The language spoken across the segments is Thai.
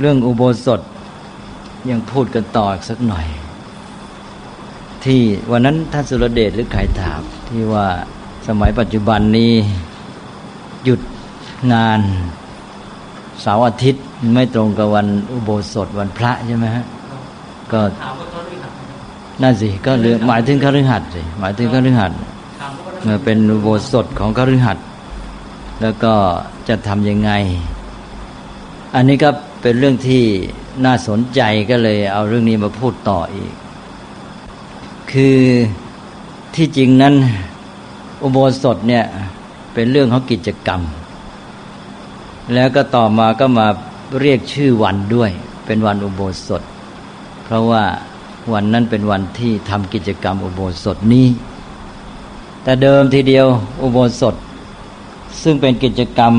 เรื่องอุโบสถยังพูดกันต่ออีกสักหน่อย ที่วันนั้นท่านสุรเดชหรือใครถามที่ว่าสมัยปัจจุบันนี้หยุดงานเสาร์อาทิตย์ไม่ตรงกับวันอุโบสถวันพระใช่ไหมฮะก็นั่นสิก็เรื่อหมายถึงคฤหัสถ์สิหมายถึงคฤหัสถ์เป็นอุโบสถของคฤหัสถ์แล้วก็จะทำยังไง อันนี้ก็ เป็นเรื่องที่น่าสนใจก็เลยเอาเรื่องนี้มาพูดต่ออีก คือที่จริงนั้น อุโบสถเนี่ยเป็นเรื่องของกิจกรรม แล้วก็ต่อมาก็มาเรียกชื่อวันด้วย เป็นวันอุโบสถ เพราะว่าวันนั้นเป็นวันที่ทำกิจกรรมอุโบสถนี้ แต่เดิมทีเดียวอุโบสถ ซึ่งเป็นกิจกรรม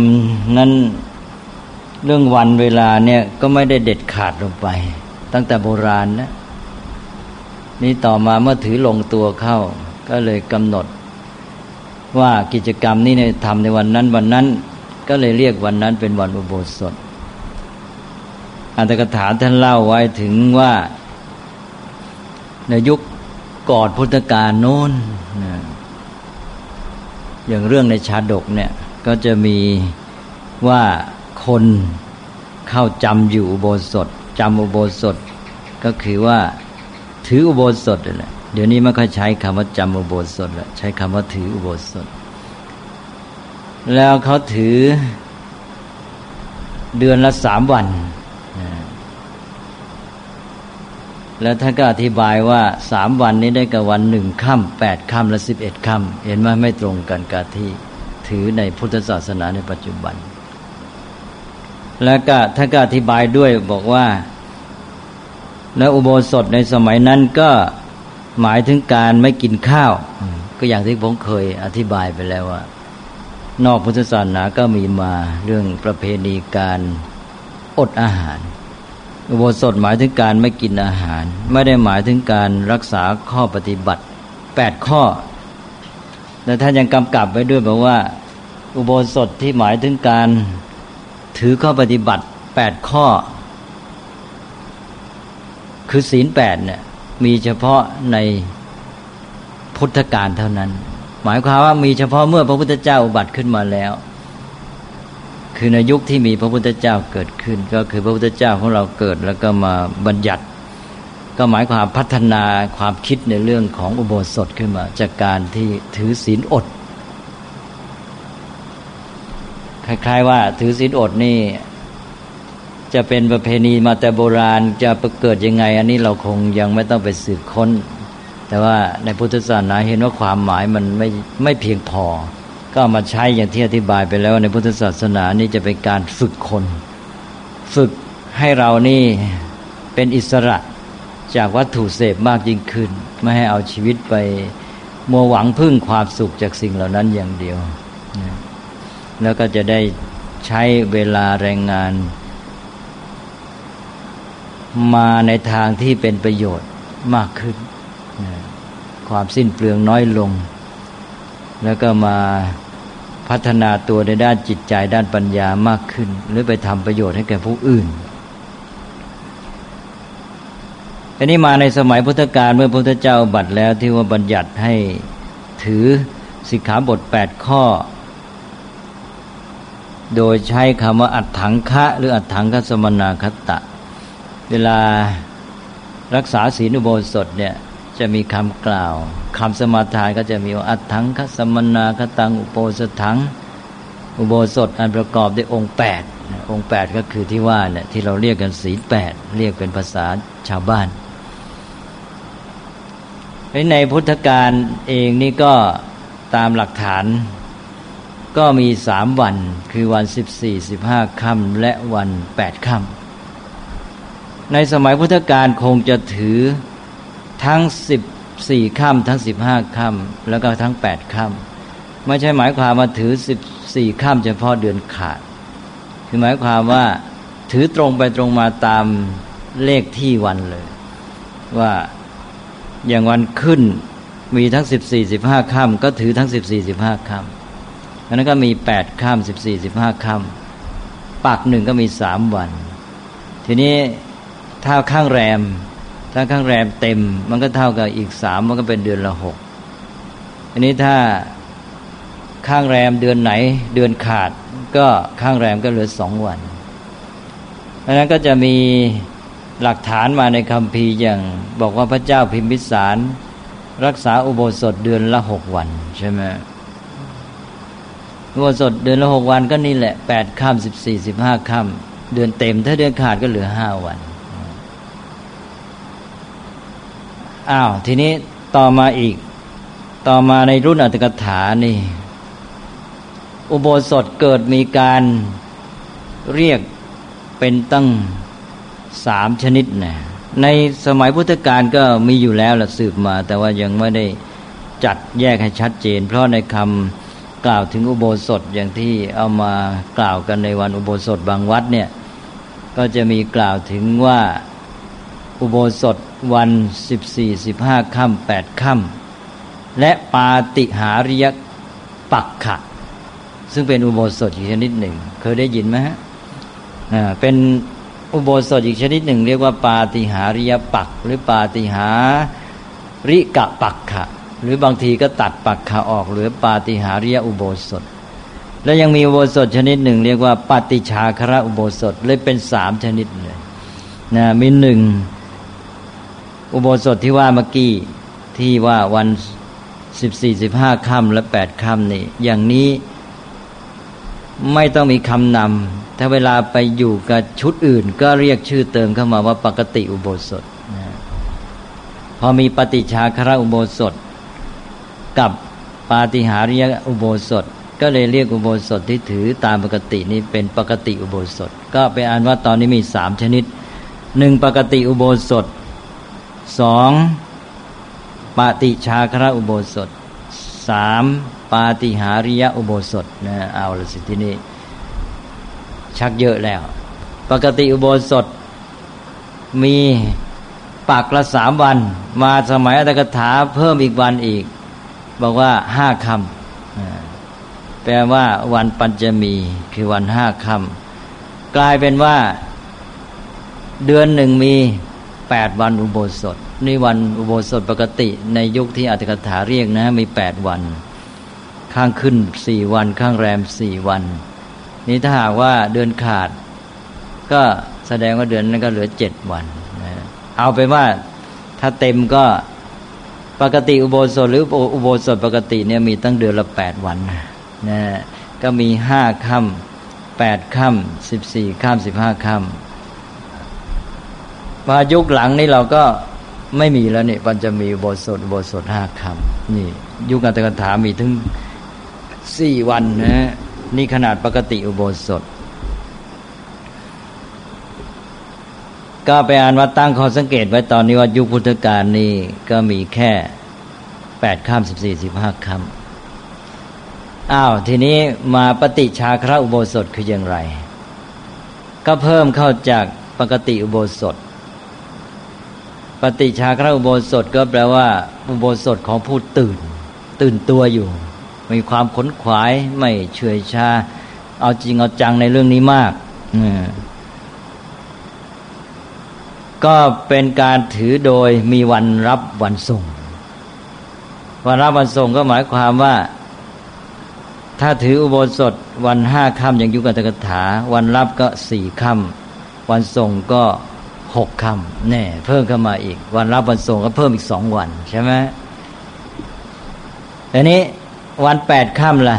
นั้น เรื่องวันเวลาเนี่ยก็ไม่ได้เด็ดขาดลงไป ตั้งแต่โบราณนะนี่ต่อมาเมื่อถือลงตัวเข้า ก็เลยกำหนด ว่ากิจกรรมนี้ในทำในวันนั้น วันนั้น ก็เลยเรียกวันนั้นเป็นวันอุโบสถอันตรกถาท่านเล่าไว้ถึงว่าในยุคก่อนพุทธกาลโน้นอย่างเรื่องในชาดกเนี่ย ก็จะมีว่า คนเข้าจำอยู่อุโบสถจำอุโบสถ ก็คือว่าถืออุโบสถแหละเดี๋ยวนี้ไม่ค่อยใช้คำว่าจำอุโบสถแล้วใช้คำว่าถืออุโบสถ แล้วเขาถือเดือนละสามวัน แล้วท่านก็อธิบายว่าสามวันนี้ได้กับวันหนึ่งค่ำแปดค่ำและสิบเอ็ดค่ำเห็นไหมไม่ตรงกันกับที่ถือในพุทธศาสนาในปัจจุบัน แล้วก็ท่านก็อธิบายด้วยบอกว่า แล้วอุโบสถในสมัยนั้นก็หมายถึงการไม่กินข้าว ก็อย่างที่ผมเคยอธิบายไปแล้วว่า นอกพุทธศาสนาก็มีมาเรื่องประเพณีการอดอาหาร อุโบสถหมายถึงการไม่กินอาหาร ไม่ได้หมายถึงการรักษาข้อปฏิบัติแปดข้อแต่ท่านยังกำกับไว้ด้วยบอกว่า อุโบสถที่หมายถึงการ ถือข้อปฏิบัติแปดข้อ คือศีลแปดเนี่ยมีเฉพาะในพุทธกาลเท่านั้น หมายความว่ามีเฉพาะเมื่อพระพุทธเจ้าอุบัติขึ้นมาแล้ว คือในยุคที่มีพระพุทธเจ้าเกิดขึ้น ก็คือพระพุทธเจ้าของเราเกิดแล้วก็มาบัญญัติ ก็หมายความพัฒนาความคิดในเรื่องของอุโบสถขึ้นมา จากการที่ถือศีลอด คล้าย ๆ ว่า ถือศีลอดนี่ จะเป็นประเพณีมาแต่โบราณจะเกิดยังไง อันนี้เราคงยังไม่ต้องไปสืบค้น แต่ว่าในพุทธศาสนาเห็นว่าความหมายมันไม่ไม่เพียงพอ ก็มาใช้อย่างที่อธิบายไปแล้วในพุทธศาสนานี่จะเป็นการฝึกคน ฝึกให้เรานี่เป็นอิสระจากวัตถุเสพมากยิ่งขึ้น ไม่ให้เอาชีวิตไปมัวหวังพึ่งความสุขจากสิ่งเหล่านั้นอย่างเดียว แล้วก็จะได้ใช้เวลาแรงงาน มาในทางที่เป็นประโยชน์มากขึ้น ความสิ้นเปลืองน้อยลง แล้วก็มาพัฒนาตัวในด้านจิตใจด้านปัญญามากขึ้น หรือไปทำประโยชน์ให้แก่ผู้อื่นอันนี้มาในสมัยพุทธกาลเมื่อพระพุทธเจ้าบัตรแล้วที่ว่าบัญญัติให้ถือสิกขาบทแปดข้อ โดยใช้คำว่าอัดถังคะหรืออัดถังคสมนาคตะ เวลารักษาศีลอุโบสถเนี่ยจะมีคำกล่าวคำสมาทานก็จะมีว่าอัตถังคสมนาคตังอุโบสถังอุโบสถอันประกอบด้วยองค์แปดองค์แปดก็คือที่ว่าเนี่ยที่เราเรียกกันศีลแปดเรียกเป็นภาษาชาวบ้านในพุทธการเองนี่ก็ตามหลักฐาน ก็มีสามวัน คือวันสิบสี่สิบห้าค่ำและวันแปดค่ำในสมัยพุทธกาลคงจะถือทั้งสิบสี่ค่ำทั้งสิบห้าค่ำแล้วก็ทั้งแปดค่ำไม่ใช่หมายความมาถือสิบสี่ค่ำเฉพาะเดือนขาด คือหมายความว่าถือตรงไปตรงมาตามเลขที่วันเลย ว่าอย่างวันขึ้นมีทั้งสิบสี่สิบห้าค่ำก็ถือทั้งสิบสี่สิบห้าค่ำ นั้นก็มีแปดค่ำสิบสี่สิบห้าค่ำปากหนึ่งก็มีสามวัน ทีนี้ถ้าข้างแรม ถ้าข้างแรมเต็ม มันก็เท่ากับอีกสามมันก็เป็นเดือนละหกอันนี้ถ้าข้างแรมเดือนไหนเดือนขาด ก็ข้างแรมก็เหลือสองวันดังนั้นก็จะมีหลักฐานมาในคำพีอย่าง บอกว่าพระเจ้าพิมพิสาร รักษาอุโบสถเดือนละหกวันใช่ไหม อุโบสถเดือนละหกวันก็นี่แหละแปดค่ำสิบสี่สิบห้าค่ำเดือนเต็ม ถ้าเดือนขาดก็เหลือห้าวันอ้าวทีนี้ต่อมาอีก ต่อมาในรุ่นอัตถกถานี่ อุโบสถเกิดมีการเรียกเป็นตั้งสามชนิดนะในสมัยพุทธกาลก็มีอยู่แล้วละสืบมา แต่ว่ายังไม่ได้จัดแยกให้ชัดเจน เพราะในคำ กล่าวถึงอุโบสถอย่างที่เอามากล่าวกันในวันอุโบสถบางวัดเนี่ยก็จะมีกล่าวถึงว่าอุโบสถวันสิบสี่สิบห้าค่ำแปดค่ำและปาติหาริยปักขะ ซึ่งเป็นอุโบสถอีกชนิดหนึ่ง เคยได้ยินไหมฮะเป็นอุโบสถอีกชนิดหนึ่ง เรียกว่าปาติหาริยปัก หรือปาติหาริกะปักขะ หรือบางทีก็ตัดปักขะออกหรือปาติหาริยอุโบสถ แล้วยังมีอุโบสถชนิดหนึ่ง เรียกว่าปฏิชาคระอุโบสถเลยเป็นสามชนิดเลยนะมีหนึ่งอุโบสถที่ว่าเมื่อกี้ที่ว่าวันสิบสี่สิบห้าค่ำและแปดค่ำนี่อย่างนี้ไม่ต้องมีคำนำถ้าเวลาไปอยู่กับชุดอื่น ก็เรียกชื่อเติมเข้ามาว่าปกติอุโบสถนะพอมีปฏิชาคระอุโบสถ กับปาฏิหาริยอุโบสถ ก็เลยเรียกอุโบสถที่ถือตามปกตินี้เป็นปกติอุโบสถ ก็เป็นอันว่าตอนนี้มีสามชนิดหนึ่งปกติอุโบสถสองปาติชาคระอุโบสถสามปาติหาริยอุโบสถนะเอาละสิที่นี่ชักเยอะแล้ว ปกติอุโบสถ มีปักละสามวัน มาสมัยอัตถกถาเพิ่มอีกวันอีก บอกว่าห้าคำแปลว่าวันปัญจมีคือวันห้าคำกลายเป็นว่า เดือนหนึ่งมีแปดวันอุโบสถนี่วันอุโบสถปกติ ในยุคที่อัตถกถาเรียกนะ มีแปดวัน ข้างขึ้นสี่วัน ข้างแรมสี่วัน นี่ถ้าหากว่าเดือนขาด ก็แสดงว่าเดือนนั้นก็เหลือเจ็ดวัน เอาไปว่าถ้าเต็มก็ ปกติอุโบสถหรืออุโบสถปกติเนี่ยมีตั้งเดือนละแปดวันนะก็มีห้าค่ำแปดค่ำสิบสี่ค่ำสิบห้าค่ำมายุคหลังนี่เราก็ไม่มีแล้วนี่มันจะมีโบทสดบสดห้าคำนี่ ยุคอัตถกถามีถึงสี่วันนะนี่ขนาดปกติอุโบสถ ก็ไปอ่านว่าตั้งข้อสังเกตไว้ตอนนี้ว่ายุคพุทธกาลนี่ก็มีแค่แปดข้ามสิบสี่สิบห้าคำอ้าวทีนี้มาปฏิชาคระอุโบสถคืออย่างไร ก็เพิ่มเข้าจากปกติอุโบสถ ปฏิชาคระอุโบสถก็แปลว่า อุโบสถของผู้ตื่น ตื่นตัวอยู่ มีความขนขวายไม่เฉยชา เอาจริงเอาจังในเรื่องนี้มากอื ก็เป็นการถือโดยมีวันรับวันส่ง วันรับวันส่งก็หมายความว่า ถ้าถืออุโบสถวันห้าค่ำอย่างยุกัตกถา วันรับก็สี่ค่ำวันส่งก็หกค่ำแน่เพิ่มเข้ามาอีก วันรับวันส่งก็เพิ่มอีกสองวันใช่ไหมอันนี้วันแปดค่ำล่ะ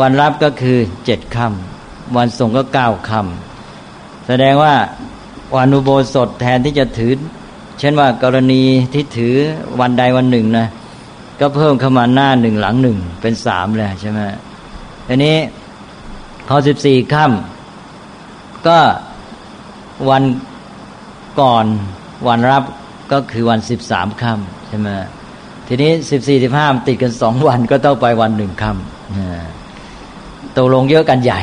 วันรับก็คือเจ็ดค่ำวันส่งก็เก้าค่ำแสดงว่า วันอุโบสถแทนที่จะถือ เช่นว่ากรณีที่ถือวันใดวันหนึ่งนะก็เพิ่มเข้ามาหน้าหนึ่งหลังหนึ่งเป็นสามเลยใช่ไหมอันนี้พอสิบสี่ค่ำก็วันก่อนวันรับก็คือวันสิบสามค่ำใช่ไหมทีนี้สิบสี่สิบห้าติดกันสองวันก็ต้องไปวันหนึ่งค่ำ ตกลงเยอะกันใหญ่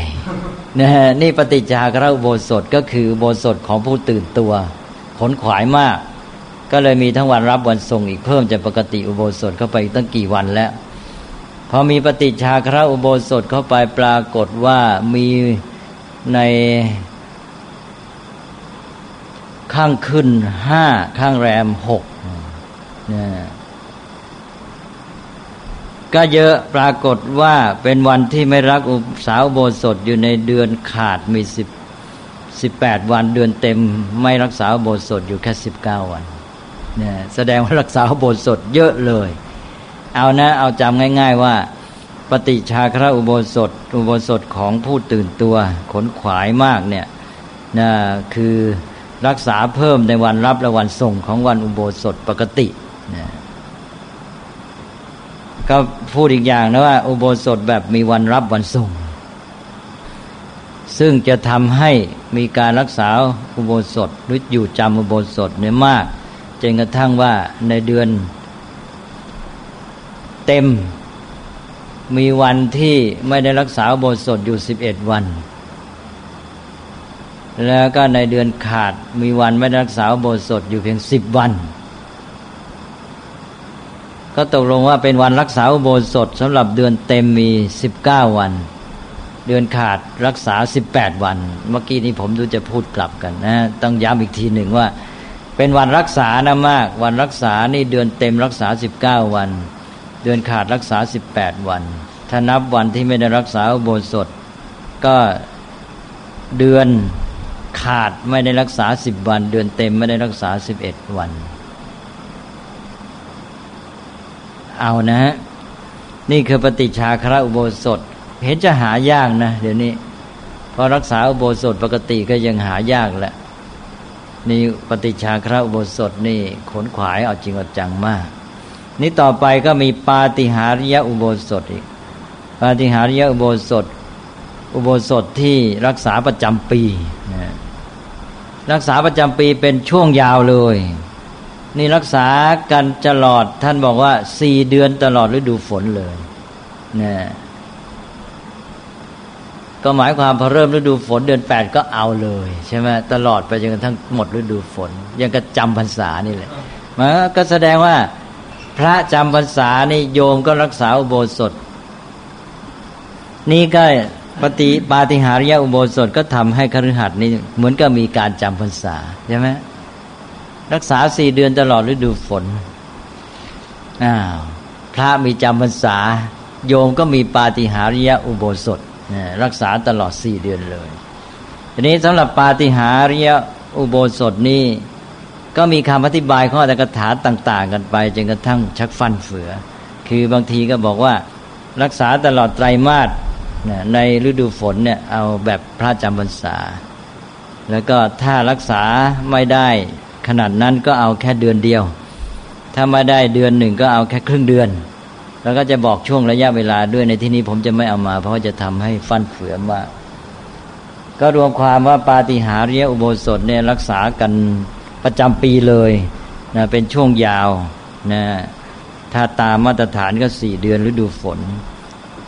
นะฮะนี่ปฏิจจาคระอุโบสถก็คือโบสถของผู้ตื่นตัวขนขวายมาก ก็เลยมีทั้งวันรับวันส่งอีกเพิ่มจากปกติอุโบสถเข้าไปตั้งกี่วันแล้วพอมีปฏิชาคระอุโบสถเข้าไปปรากฏว่ามีในข้างขึ้นห้าข้างแรมหกเนี่ย ก็เยอะปรากฏว่าเป็นวันที่ไม่รักอุสาวโบสถอยู่ในเดือนขาดมีสิบสิบแปดวันเดือนเต็ม ไม่รักษาโบสถอยู่แค่สิบเก้าวันเนี่ยแสดงว่ารักษาโบสถเยอะเลย เอานะ เอาจำง่าย ๆว่า ปฏิชาคราอุโบสถ อุโบสถของผู้ตื่นตัว ขนขวายมากเนี่ยนะคือรักษาเพิ่มในวันรับและวันส่งของวันอุโบสถปกตินะ ก็พูดอีกอย่างนะว่า อุโบสถแบบมีวันรับวันส่ง ซึ่งจะทำให้มีการรักษาอุโบสถหรืออยู่จำอุโบสถเนี่ยมากจนกระทั่งว่าในเดือน เต็มมีวันที่ไม่ได้รักษาอุโบสถอยู่สิบเอ็ดวัน แล้วก็ในเดือนขาดมีวันไม่ได้รักษาอุโบสถอยู่เพียงสิบวัน ก็ตกลงว่าเป็นวันรักษาอุโบสถสำหรับเดือนเต็มมีสิบเก้าวัน เดือนขาดรักษาสิบแปดวัน เมื่อกี้นี้ผมดูจะพูดกลับกันนะ ต้องย้ำอีกทีหนึ่งว่า เป็นวันรักษานะมาก วันรักษานี่เดือนเต็มรักษาสิบเก้าวัน เดือนขาดรักษาสิบแปดวัน ถ้านับวันที่ไม่ได้รักษาอุโบสถ ก็เดือนขาดไม่ได้รักษาสิบวัน เดือนเต็มไม่ได้รักษาสิบเอ็ดวัน เอานะฮะนี่คือปฏิชาคระอุโบสถ เห็นจะหายากนะเดี๋ยวนี้พอรักษาอุโบสถปกติก็ยังหายากแหละนี่ปฏิชาคระอุโบสถนี่ขนขวายเอาจริงเอาจังมาก นี่ต่อไปก็มีปาติหาริยอุโบสถอีก ปาฏิหาริยอุโบสถ อุโบสถที่รักษาประจำปีนะรักษาประจำปีเป็นช่วงยาวเลย นี่รักษากันตลอดท่านบอกว่าสี่เดือนตลอดฤดูฝนเลยนะก็หมายความพอเริ่มฤดูฝนเดือนแปดก็เอาเลย ใช่ไหมตลอดไปจนกระทั่งหมดฤดูฝน ยังกระจำพรรษานี่แหละมันก็แสดงว่า พระจำพรรษานี่โยมก็รักษาอุโบสถ นี่ก็ปฏิปาฏิหาริยอุโบสถก็ทำให้คฤหัสถ์นี่เหมือนกับมีการจำพรรษาใช่ไหม รักษาสี่เดือนตลอดฤดูฝนอ้าวพระมีจำพรรษา โยมก็มีปาฏิหาริยอุโบสถรักษาตลอดสี่เดือนเลยทีนี้สำหรับปาฏิหาริยอุโบสถนี่ก็มีคำอธิบายข้อตกถาต่าง ๆ กันไปจนกระทั่งชักฟันเฟือ คือบางทีก็บอกว่ารักษาตลอดไตรมาสในฤดูฝนเนี่ยเอาแบบพระจำพรรษา แล้วก็ถ้ารักษาไม่ได้ ขนาดนั้นก็เอาแค่เดือนเดียว ถ้าไม่ได้เดือนหนึ่งก็เอาแค่ครึ่งเดือน แล้วก็จะบอกช่วงระยะเวลาด้วยในที่นี้ผมจะไม่เอามา เพราะจะทำให้ฟันเฟือมากก็รวมความว่าปาฏิหาริยอุโบสถเนี่ยรักษากันประจำปีเลยนะเป็นช่วงยาวนะถ้าตามมาตรฐานก็สี่เดือนฤดูฝน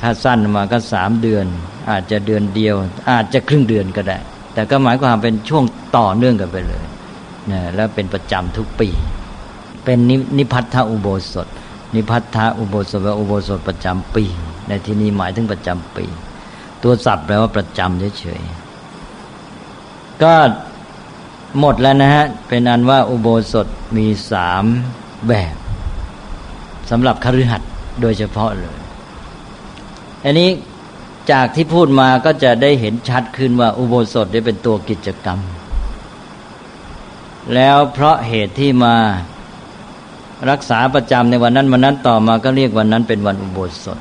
ถ้าสั้นมาก็สามเดือน อาจจะเดือนเดียว อาจจะครึ่งเดือนก็ได้ แต่ก็หมายความเป็นช่วงต่อเนื่องกันไปเลย นะแล้วเป็นประจำทุกปี เป็นนิพัทธอุโบสถ นิพัทธอุโบสถว่าอุโบสถประจำปี ในที่นี้หมายถึงประจำปี ตัวศัพท์แปลว่าประจำเฉยๆก็หมดแล้วนะฮะ เป็นอันว่าอุโบสถมีสามแบบสำหรับคฤหัสถ์โดยเฉพาะเลย อันนี้จากที่พูดมาก็จะได้เห็นชัดขึ้นว่าอุโบสถได้เป็นตัวกิจกรรม แล้วเพราะเหตุที่มารักษาประจำในวันนั้นวันนั้นต่อมาก็เรียกวันนั้นเป็นวันอุโบสถ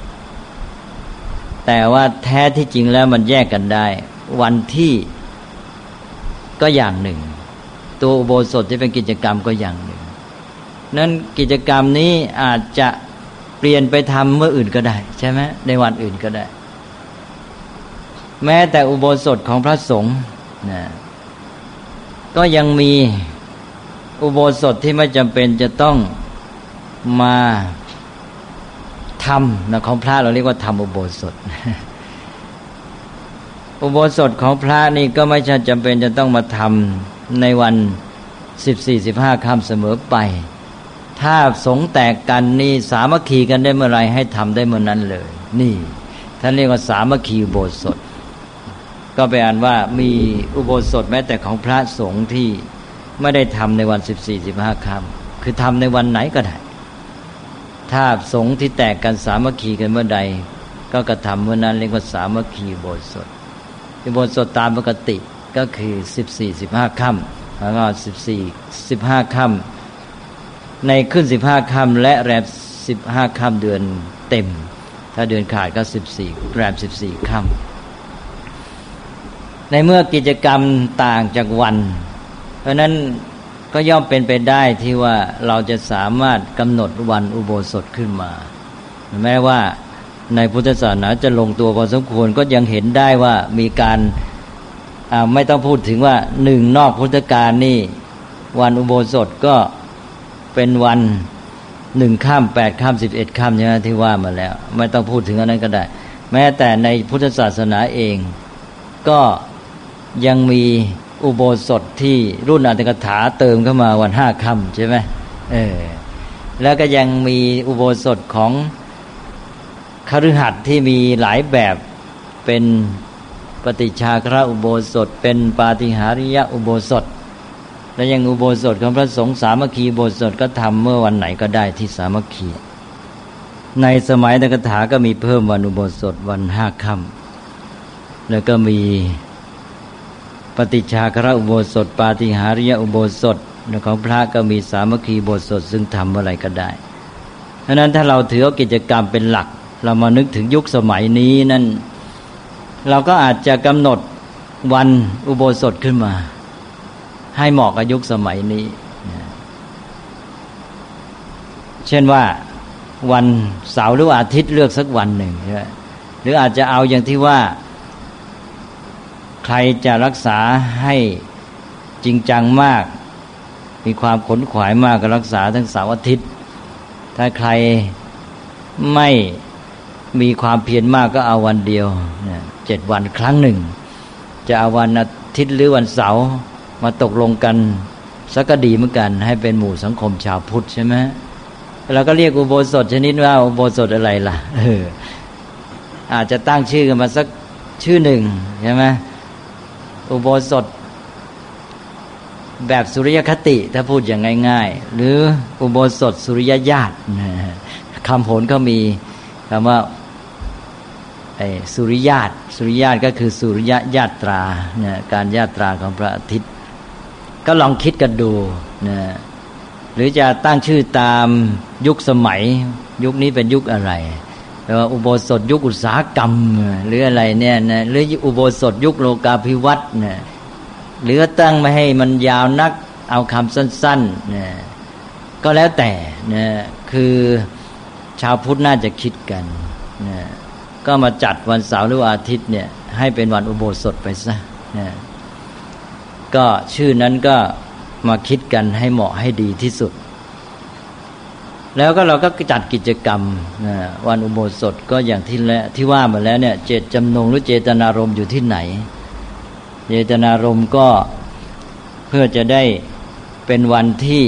แต่ว่าแท้ที่จริงแล้วมันแยกกันได้ วันที่ก็อย่างหนึ่ง ตัวอุโบสถที่เป็นกิจกรรมก็อย่างหนึ่ง นั้นกิจกรรมนี้อาจจะเปลี่ยนไปทำเมื่ออื่นก็ได้ ใช่ไหมในวันอื่นก็ได้ แม้แต่อุโบสถของพระสงฆ์นะ ก็ยังมีอุโบสถที่ไม่จำเป็นจะต้องมาทำนะของพระเราเรียกว่าทำอุโบสถ อุโบสถของพระนี่ก็ไม่ใช่จำเป็นจะต้องมาทำในวันสิบสี่สิบห้าค่ำเสมอไป ถ้าสงแตกกันนี่สามัคคีกันได้เมื่อไรให้ทำได้เมื่อนั้นเลย นี่ท่านเรียกว่าสามัคคีอุโบสถ ก็แปลว่ามีอุโบสถแม้แต่ของพระสงฆ์ที่ไม่ได้ทำในวันสิบสี่สิบห้าค่ำคือทำในวันไหนก็ได้ ถ้าสงฆ์ที่แตกกันสามัคคีกันเมื่อใด ก็กระทำเมื่อนั้นเรียกว่าสามัคคีโบสถโบสถตามปกติก็คือสิบสี่สิบห้าค่ำแล้วก็สิบสี่สิบห้าค่ำในขึ้นสิบห้าค่ำและแรมสิบห้าค่ำเดือนเต็ม ถ้าเดือนขาดก็สิบสี่แรมสิบสี่ค่ำ ในเมื่อกิจกรรมต่างจากวัน เพราะนั้นก็ย่อมเป็นไปได้ที่ว่าเราจะสามารถกำหนดวันอุโบสถขึ้นมา แม้ว่าในพุทธศาสนาจะลงตัวพอสมควรก็ยังเห็นได้ว่ามีการไม่ต้องพูดถึงว่าหนึ่งนอกพุทธกาลนี่ วันอุโบสถก็เป็นวันหนึ่งข้ามแปดข้ามสิบเอ็ดข้ามใช่ไหมที่ว่ามาแล้ว ไม่ต้องพูดถึงอันนั้นก็ได้ แม้แต่ในพุทธศาสนาเองก็ ยังมีอุโบสถที่รุ่นอัตถกถาเติมเข้ามาวันห้าค่ำใช่ไหมเออแล้วก็ยังมีอุโบสถของคฤหัสถ์ที่มีหลายแบบเป็นปฏิชาคระอุโบสถ เป็นปาฏิหาริยะอุโบสถ และยังอุโบสถของพระสงฆ์สามัคคีอุโบสถก็ทำเมื่อวันไหนก็ได้ที่สามัคคี ในสมัยตกถาก็มีเพิ่มวันอุโบสถวันห้าค่ำแล้วก็มี ฏิชาคระอุโบสถ ปาฏิหาริยอุโบสถของพระก็มีสามัคคีอุโบสถซึ่งทำอะไรก็ได้เพราะนั้นถ้าเราถือกิจกรรมเป็นหลัก เรามานึกถึงยุคสมัยนี้นั่นเราก็อาจจะกำหนดวันอุโบสถขึ้นมา ให้เหมาะกับยุคสมัยนี้ เช่นว่าวันเสาร์หรืออาทิตย์เลือกสักวันหนึ่งใช่ไหมหรืออาจจะเอาอย่างที่ว่า รจะรักษาให้จริงจังมาก มีความขนขวายมากก็รักษาทั้งเสาร์อาทิตย์ ถ้าใครไม่มีความเพียรมากก็เอาวันเดียวเจ็ดวันครั้งหนึ่ง จะเอาวันอาทิตย์หรือวันเสาร์มาตกลงกันสักก็ดีเหมือนกัน ให้เป็นหมู่สังคมชาวพุทธใช่ไหมเราก็เรียกอุโบสถชนิดว่าอุโบสถอะไรล่ะอออาจจะตั้งชื่อกันมาสักชื่อหนึ่งใช่ไหม อุโบสถ แบบสุริยคติ ถ้าพูดอย่างง่าย ๆ หรืออุโบสถสุริยญาติคำผลก็มีคำว่าสุริยาตสุริยาตก็คือสุริยญาตราการญาตราของพระอาทิตย์ ก็ลองคิดกันดูนะหรือจะตั้งชื่อตามยุคสมัย ยุคนี้เป็นยุคอะไร แปลว่าอุโบสถยุคอุตสาหกรรม หรืออะไรเนี่ยนะหรืออุโบสถยุคโลกาภิวัตน์เนี่ยหรือตั้งไม่ให้มันยาวนักเอาคำสั้นๆเนี่ยก็แล้วแต่นะคือชาวพุทธน่าจะคิดกันนะก็มาจัดวันเสาร์หรืออาทิตย์เนี่ยให้เป็นวันอุโบสถไปซะนะก็ชื่อนั้นก็มาคิดกันให้เหมาะให้ดีที่สุด แล้วก็เราก็จัดกิจกรรมนะวันอุโบสถก็อย่างที่แล้วที่ว่ามาแล้วเนี่ย เจตจำนงหรือเจตนารมณ์อยู่ที่ไหน เจตนารมณ์ก็เพื่อจะได้เป็นวันที่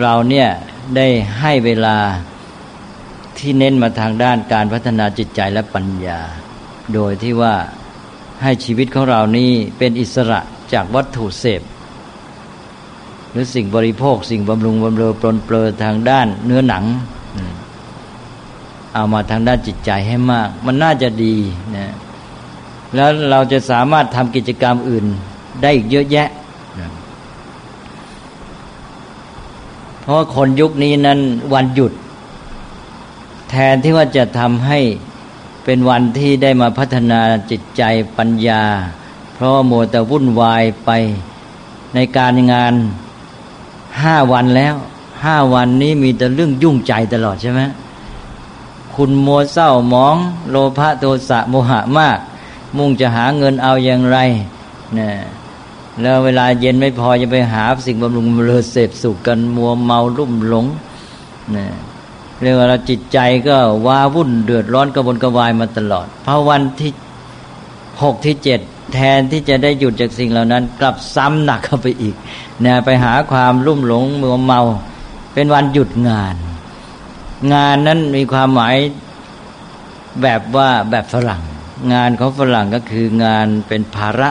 เราเนี่ยได้ให้เวลาที่เน้นมาทางด้านการพัฒนาจิตใจและปัญญา โดยที่ว่าให้ชีวิตของเรานี้เป็นอิสระจากวัตถุเสพ หรือสิ่งบริโภค สิ่งบำรุงบำเรอปลนเปลือทางด้านเนื้อหนัง เอามาทางด้านจิตใจให้มาก มันน่าจะดีนะแล้วเราจะสามารถทำกิจกรรมอื่นได้อีกเยอะแยะ เพราะคนยุคนี้นั้นวันหยุด แทนที่ว่าจะทำให้เป็นวันที่ได้มาพัฒนาจิตใจปัญญา เพราะโมแต่วุ่นวายไปในการงาน ห้าวันแล้วห้าวันนี้มีแต่เรื่องยุ่งใจตลอดใช่ไหมคุณมัวเศร้าหมอง โลภะโทสะโมหะมาก มุ่งจะหาเงินเอาอย่างไรเนี่ยแล้วเวลาเย็นไม่พอจะไปหาสิ่งบำรุงเลอเสพสุขกันมัวเมารุ่มหลงเนี่ยเรียกว่าจิตใจก็ว้าวุ่นเดือดร้อนกระวนกระวายมาตลอดพอวันที่หกที่เจ็ด แทนที่จะได้หยุดจากสิ่งเหล่านั้น กลับซ้ำหนักเข้าไปอีกเนี่ยไปหาความรุ่มหลงมัวเมา เป็นวันหยุดงาน งานนั้นมีความหมายแบบว่าแบบฝรั่ง งานของฝรั่งก็คืองานเป็นภาระ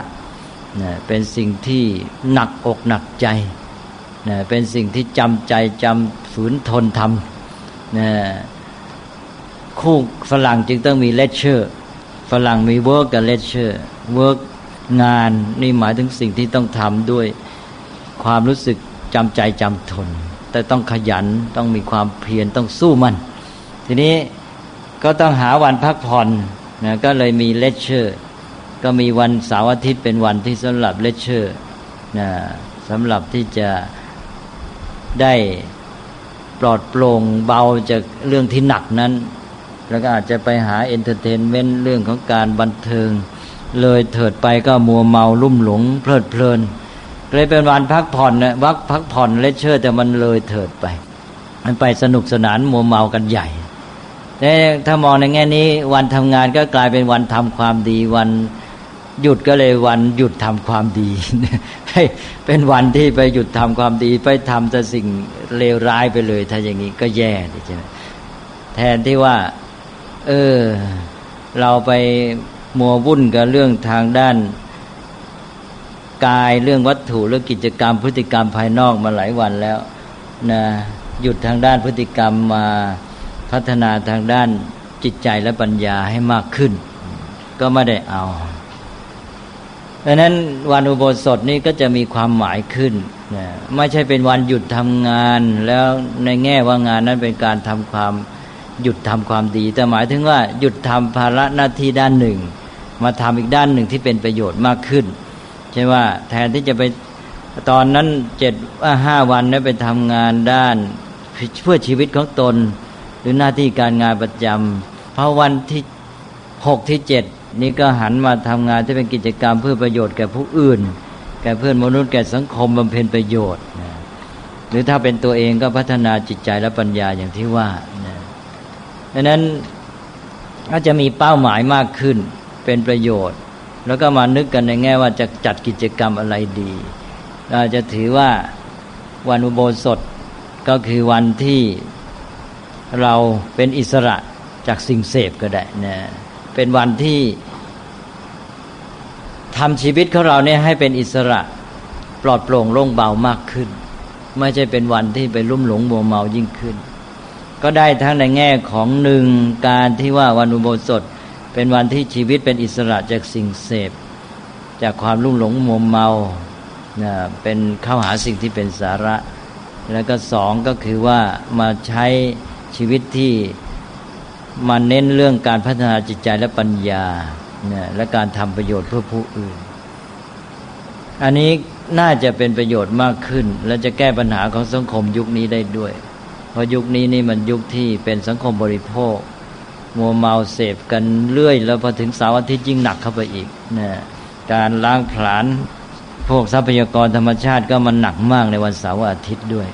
เนี่ยเป็นสิ่งที่หนักอกหนักใจนะเป็นสิ่งที่จำใจจำฝืนทนทำนะคู่ฝรั่งจึงต้องมี leisure ฝรั่งมี work กับ leisure work งานนี่หมายถึงสิ่งที่ต้องทำด้วยความรู้สึกจำใจจำทน แต่ต้องขยันต้องมีความเพียรต้องสู้มัน ทีนี้ก็ต้องหาวันพักผ่อนนะก็เลยมี leisure ก็มีวันเสาร์อาทิตย์เป็นวันที่สำหรับ leisure นะสำหรับที่จะได้ปลอดโปร่งเบาจากเรื่องที่หนักนั้น แล้วก็อาจจะไปหา entertainment เรื่องของการบันเทิง เลยเถิดไปก็มัวเมาลุ่มหลง เพลิดเพลินเลยเป็นวันพักผ่อนนะวันพักผ่อน leisure แต่มันเลยเถิดไป มันไปสนุกสนานมัวเมากันใหญ่แต่ถ้ามองในแง่นี้ วันทำงานก็กลายเป็นวันทำความดี วันหยุดก็เลยวันหยุดทำความดีเป็นวันที่ไปหยุดทำความดี ไปทำแต่สิ่งเลวร้ายไปเลย ถ้าอย่างนี้ก็แย่ใช่ไหมแทนที่ว่า เออ เราไป มัววุ่นกับเรื่องทางด้านกายเรื่องวัตถุเรื่องกิจกรรม พฤติกรรมภายนอกมาหลายวันแล้วนะหยุดทางด้านพฤติกรรมมาพัฒนาทางด้านจิตใจและปัญญาให้มากขึ้น ก็ไม่ได้เอาดังนั้นวันอุโบสถนี้ก็จะมีความหมายขึ้นนะไม่ใช่เป็นวันหยุดทำงาน แล้วในแง่ว่างานนั้นเป็นการทำความหยุดทำความดี แต่หมายถึงว่าหยุดทำภาระหน้าที่ด้านหนึ่ง มาทำอีกด้านหนึ่งที่เป็นประโยชน์มากขึ้น ใช่ว่าแทนที่จะไปตอนนั้นเจ็ดว่าห้าวันนั้นไปทำงานด้านเพื่อชีวิตของตน หรือหน้าที่การงานประจำเพราะวันที่หกที่เจ็ดนี่ก็หันมาทำงานที่เป็นกิจกรรมเพื่อประโยชน์แก่ผู้อื่น แก่เพื่อนมนุษย์แก่สังคมบำเพ็ญประโยชน์ หรือถ้าเป็นตัวเองก็พัฒนาจิตใจและปัญญาอย่างที่ว่าดังนั้นก็จะมีเป้าหมายมากขึ้น เป็นประโยชน์ แล้วก็มานึกกันในแง่ว่าจะจัดกิจกรรมอะไรดี เราจะถือว่าวันอุโบสถก็คือวันที่เราเป็นอิสระจากสิ่งเสพก็ได้นะเป็นวันที่ทำชีวิตของเราเนี่ยให้เป็นอิสระปลอดโปร่งโล่งเบามากขึ้น ไม่ใช่เป็นวันที่ไปลุ่มหลงมัวเมายิ่งขึ้น ก็ได้ทั้งในแง่ของหนึ่งการที่ว่าวันอุโบสถ เป็นวันที่ชีวิตเป็นอิสระจากสิ่งเสพ จากความลุ่มหลงมัวเมานะเป็นเข้าหาสิ่งที่เป็นสาระ แล้วก็สองก็คือว่ามาใช้ชีวิตที่มาเน้นเรื่องการพัฒนาจิตใจและปัญญาเนี่ยและการทำประโยชน์เพื่อผู้อื่น อันนี้น่าจะเป็นประโยชน์มากขึ้น และจะแก้ปัญหาของสังคมยุคนี้ได้ด้วย เพราะยุคนี้นี่มันยุคที่เป็นสังคมบริโภค มัวเมาเสพกันเรื่อย แล้วพอถึงเสาร์อาทิตย์ยิ่งหนักเข้าไปอีกนะการล้างผลาญพวกทรัพยากรธรรมชาติก็มันหนักมากในวันเสาร์อาทิตย์ด้วย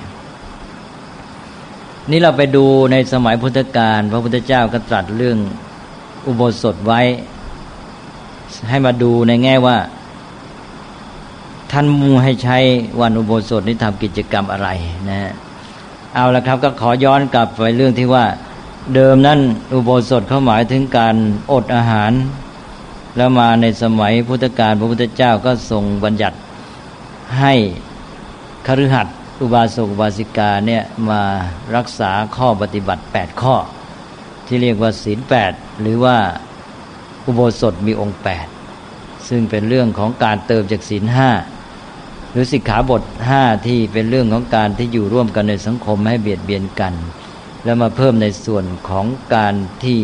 นี่เราไปดูในสมัยพุทธกาลพระพุทธเจ้าก็ตรัสเรื่องอุโบสถไว้ ให้มาดูในแง่ว่า ท่านมูให้ใช้วันอุโบสถนี้ทำกิจกรรมอะไรนะเอาละครับก็ขอย้อนกลับไปเรื่องที่ว่า เดิมนั้นอุโบสถเขาหมายถึงการอดอาหาร แล้วมาในสมัยพุทธกาลพระพุทธเจ้าก็ทรงบัญญัติให้คฤหัสถอุบาสกอุบาสิกาเนี่ยมารักษาข้อปฏิบัติ 8 ข้อ ที่เรียกว่าศีลแปดหรือว่าอุโบสถมีองค์ 8 ซึ่งเป็นเรื่องของการเติมจากศีลห้าหรือสิกขาบทห้าที่เป็นเรื่องของการที่อยู่ร่วมกันในสังคมให้เบียดเบียนกัน แล้วมาเพิ่มในส่วนของการที่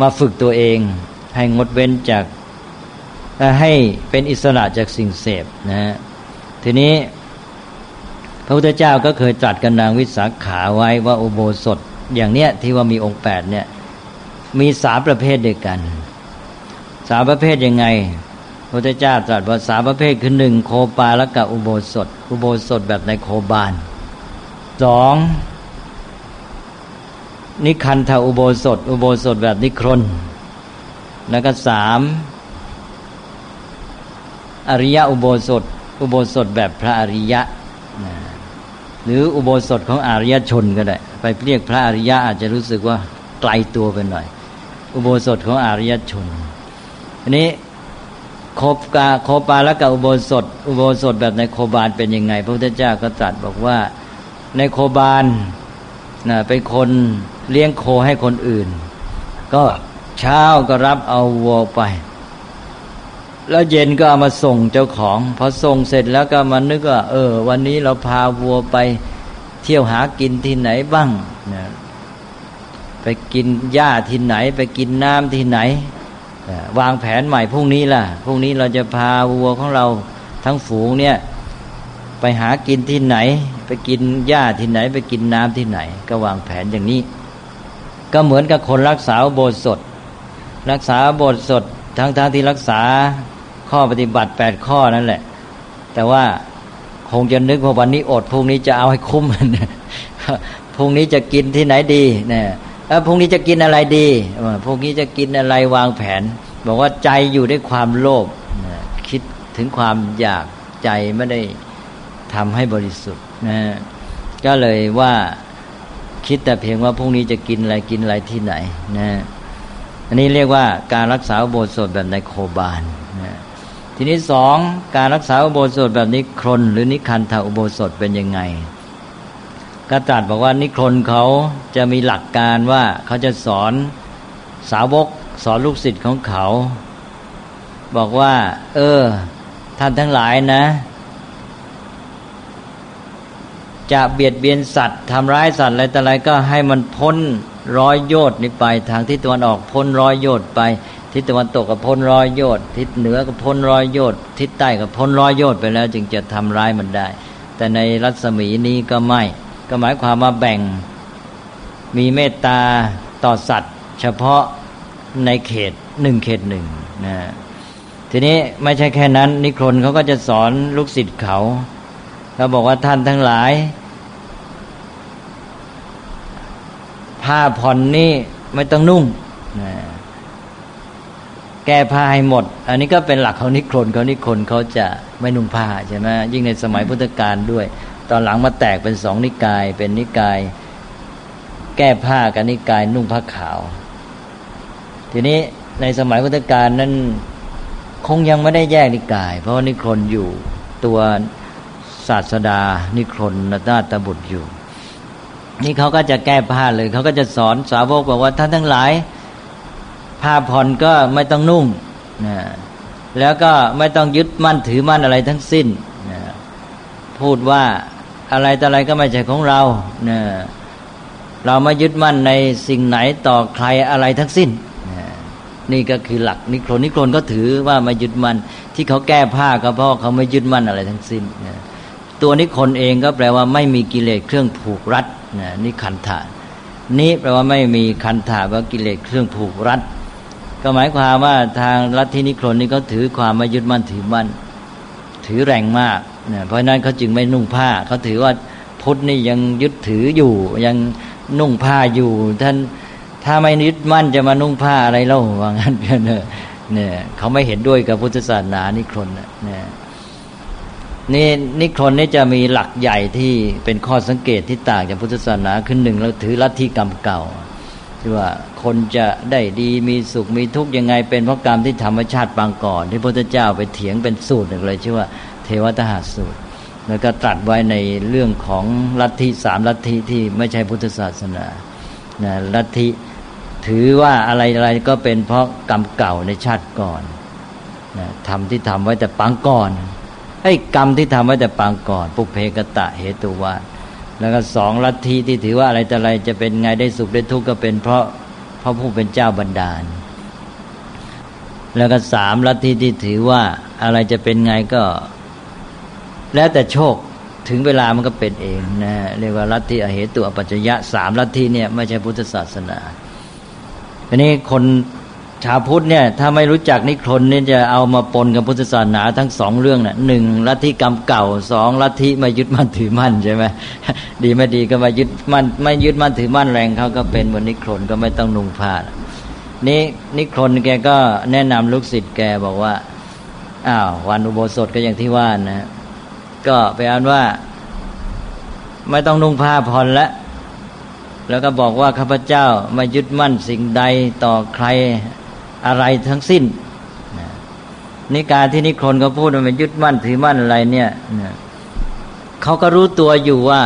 มาฝึกตัวเอง ให้งดเว้นจากให้เป็นอิสระจากสิ่งเสพนะฮะทีนี้พระพุทธเจ้าก็เคยตรัสกับนางวิสาขาไว้ว่าอุโบสถอย่างเนี้ยที่ว่ามีองค์แปดเนี่ยมีสามประเภทเด้วกัน สามประเภทยังไง พระพุทธเจ้าตรัสว่าสามประเภทคือหนึ่งโคปาละกะอุโบสถ อุโบสถแบบในโคบานสอง นิคันธาอุโบสถ อุโบสถแบบนิครนแล้วก็สามอริยะอุโบสถ อุโบสถแบบพระอริยะ หรืออุโบสถของอริยชนก็ได้ ไปเรียกพระอริยะอาจจะรู้สึกว่าไกลตัวไปหน่อย อุโบสถของอริยชนอันนี้โคกาโคปาละกับอุโบสถ อุโบสถแบบในโคบาลเป็นยังไง พระพุทธเจ้าก็ตรัสบอกว่าในโคบาล นะเป็นคนเลี้ยงโคให้คนอื่น ก็เช้าก็รับเอาวัวไป แล้วเย็นก็เอามาส่งเจ้าของ พอส่งเสร็จแล้วก็มานึกว่า เออ วันนี้เราพาวัวไปเที่ยวหากินที่ไหนบ้างนะไปกินหญ้าที่ไหน ไปกินน้ำที่ไหน วางแผนใหม่พรุ่งนี้ล่ะพรุ่งนี้เราจะพาวัวของเราทั้งฝูงเนี่ย ไปหากินที่ไหน ไปกินหญ้าที่ไหน ไปกินน้ำที่ไหน ก็วางแผนอย่างนี้ ก็เหมือนกับคนรักษาโบสถรักษาโบสถทั้งๆทที่รักษาข้อปฏิบัติแปดข้อนั่นแหละ แต่ว่าคงจะนึกว่าวันนี้อดพรุ่งนี้จะเอาให้คุ้มพรุ่งนี้จะกินที่ไหนดีเนี่ยแล้วพรุ่งนี้จะกินอะไรดีพรุ่งนี้จะกินอะไรวางแผน บอกว่าใจอยู่ด้วยความโลภคิดถึงความอยากใจไม่ได้ ทำให้บริสุทธิ์นะก็เลยว่าคิดแต่เพียงว่าพรุ่งนี้จะกินอะไรกินอะไรที่ไหนนะอันนี้เรียกว่าการรักษาโบสถแบบในโคบาลนะทีนี้สองการรักษาอุโบสถแบบนี้ครนหรือนิคันธาอุโบสถเป็นยังไงก็ตรัสบอกว่านิครนเขาจะมีหลักการว่าเขาจะสอนสาวกสอนลูกศิษย์ของเขา บอกว่า เออ ท่านทั้งหลายนะ จะเบียดเบียนสัตว์ทำร้ายสัตว์อะไรแต่อะไรก็ให้มันพ้นร้อยโยชนี้ไป ทางทิศตะวันออกพ้นร้อยโยชน์ไป ทิศตะวันตกก็พ้นร้อยโยชน์ทิศเหนือก็พ้นร้อยโยชน์ทิศใต้ก็พ้นร้อยโยชน์ไปแล้ว จึงจะทำร้ายมันได้ แต่ในรัศมีนี้ก็ไม่ ก็หมายความว่าแบ่ง มีเมตตาต่อสัตว์ เฉพาะในเขตหนึ่งเขตหนึ่งนะทีนี้ไม่ใช่แค่นั้น นิครนเขาก็จะสอนลูกศิษย์เขา เขาบอกว่าท่านทั้งหลาย ผ้าผ่อนนี่ไม่ต้องนุ่งนะแก้ผ้าให้หมด อันนี้ก็เป็นหลักเขานิครนเขานิครนเขาจะไม่นุ่งผ้าใช่ไหมยิ่งในสมัยพุทธกาลด้วย ตอนหลังมาแตกเป็นสองนิกาย เป็นนิกาย แก้ผ้ากับนิกายนุ่งผ้าขาว ทีนี้ในสมัยพุทธกาลนั้นคงยังไม่ได้แยกนิกาย เพราะนิครนอยู่ตัว ศาสดา นิครนนาตบุตรอยู่ นี่เขาก็จะแก้ผ้าเลย เขาก็จะสอนสาวกบอกว่าท่านทั้งหลาย ผ้าผ่อนก็ไม่ต้องนุ่งนะแล้วก็ไม่ต้องยึดมั่นถือมั่นอะไรทั้งสิ้นนะพูดว่าอะไรแต่อะไรก็ไม่ใช่ของเรานี่ยเราไม่ยึดมั่นในสิ่งไหนต่อใครอะไรทั้งสิ้นนี่ก็คือหลักนิโครนิโครนก็ถือว่าไม่ยึดมั่นที่เขาแก้ผ้าก็เพราะเขาไม่ยึดมั่นอะไรทั้งสิ้น ตัวนิคนเองก็แปลว่าไม่มีกิเลสเครื่องผูกรัดนี่ขันธานี้แปลว่าไม่มีคันธาว่ากิเลสเครื่องผูกรัด ก็หมายความว่าทางลัทธินิครนนี่เขาถือความไม่ยึดมั่นถือมั่น ถือแรงมากเนี่ยเพราะนั้นเขาจึงไม่นุ่งผ้าเขาถือว่าพุทธนี่ยังยึดถืออยู่ ยังนุ่งผ้าอยู่ ท่านถ้าไม่ยึดมั่นจะมานุ่งผ้าอะไรเล่าว่างั้นเนี่ยเนี่ยเขาไม่เห็นด้วยกับพุทธศาสนานิครนเนี่ย นี่นิครนนี่จะมีหลักใหญ่ที่เป็นข้อสังเกตที่ต่างจากพุทธศาสนาขึ้นหนึ่งเราถือลัทธิกรรมเก่าที่ว่าคนจะได้ดีมีสุขมีทุกข์ยังไง เป็นเพราะกรรมที่ธรรมชาติบางก่อน ที่พระพุทธเจ้าไปเถียงเป็นสูตรหนึ่งเลยชื่อว่าเทวทหาสูตร แล้วก็ตรัสไว้ในเรื่องของลัทธิสามลัทธิที่ไม่ใช่พุทธศาสนานะลัทธิถือว่าอะไรอะไรก็เป็นเพราะกรรมเก่าในชาติก่อนนะทำที่ทำไว้แต่ปางก่อน ไอ้กรรมที่ทำไว้แต่ปางก่อนปุเพกตะเหตุวาแล้วก็สองลัทธิที่ถือว่าอะไรแต่อะไรจะเป็นไงได้สุขได้ทุกข์ก็เป็นเพราะเพราะผู้เป็นเจ้าบันดาล แล้วก็สามลัทธิที่ถือว่าอะไรจะเป็นไงก็ แล้วแต่โชคถึงเวลามันก็เป็นเองนะเรียกว่าลัทธิอเหตุอปัจจยะสามลัทธิเนี่ยไม่ใช่พุทธศาสนาทีนี้คน ชาวพุทธเนี่ยถ้าไม่รู้จักนิครนนี่จะเอามาปนกับพุทธศาสนาทั้งสองเรื่องนะ่ะหนึ่งลัทธิกรรมเก่าสองลัทธิมายึดมั่นถือมั่นใช่ไหมดีไม่ดีก็มายึดมั่นไม่ยึดมั่นถือมั่นแรงเขาก็เป็นเหมือนนิครนก็ไม่ต้องนุ่งผ้านี่นิครนแกก็แนะนำลูกศิษย์แกบอกว่าอ้าววันอุโบสถก็อย่างที่ว่านะก็ไปอ่านว่า ไม่ต้องนุ่งผ้าผ่อนแล้วแล้วก็บอกว่าข้าพเจ้าไม่ยึดมั่นสิ่งใดต่อใคร อะไรทั้งสิ้นนิการที่นิครนเขาพูดมันยึดมั่นถือมั่นอะไรเนี่ยเขาก็รู้ตัวอยู่ว่า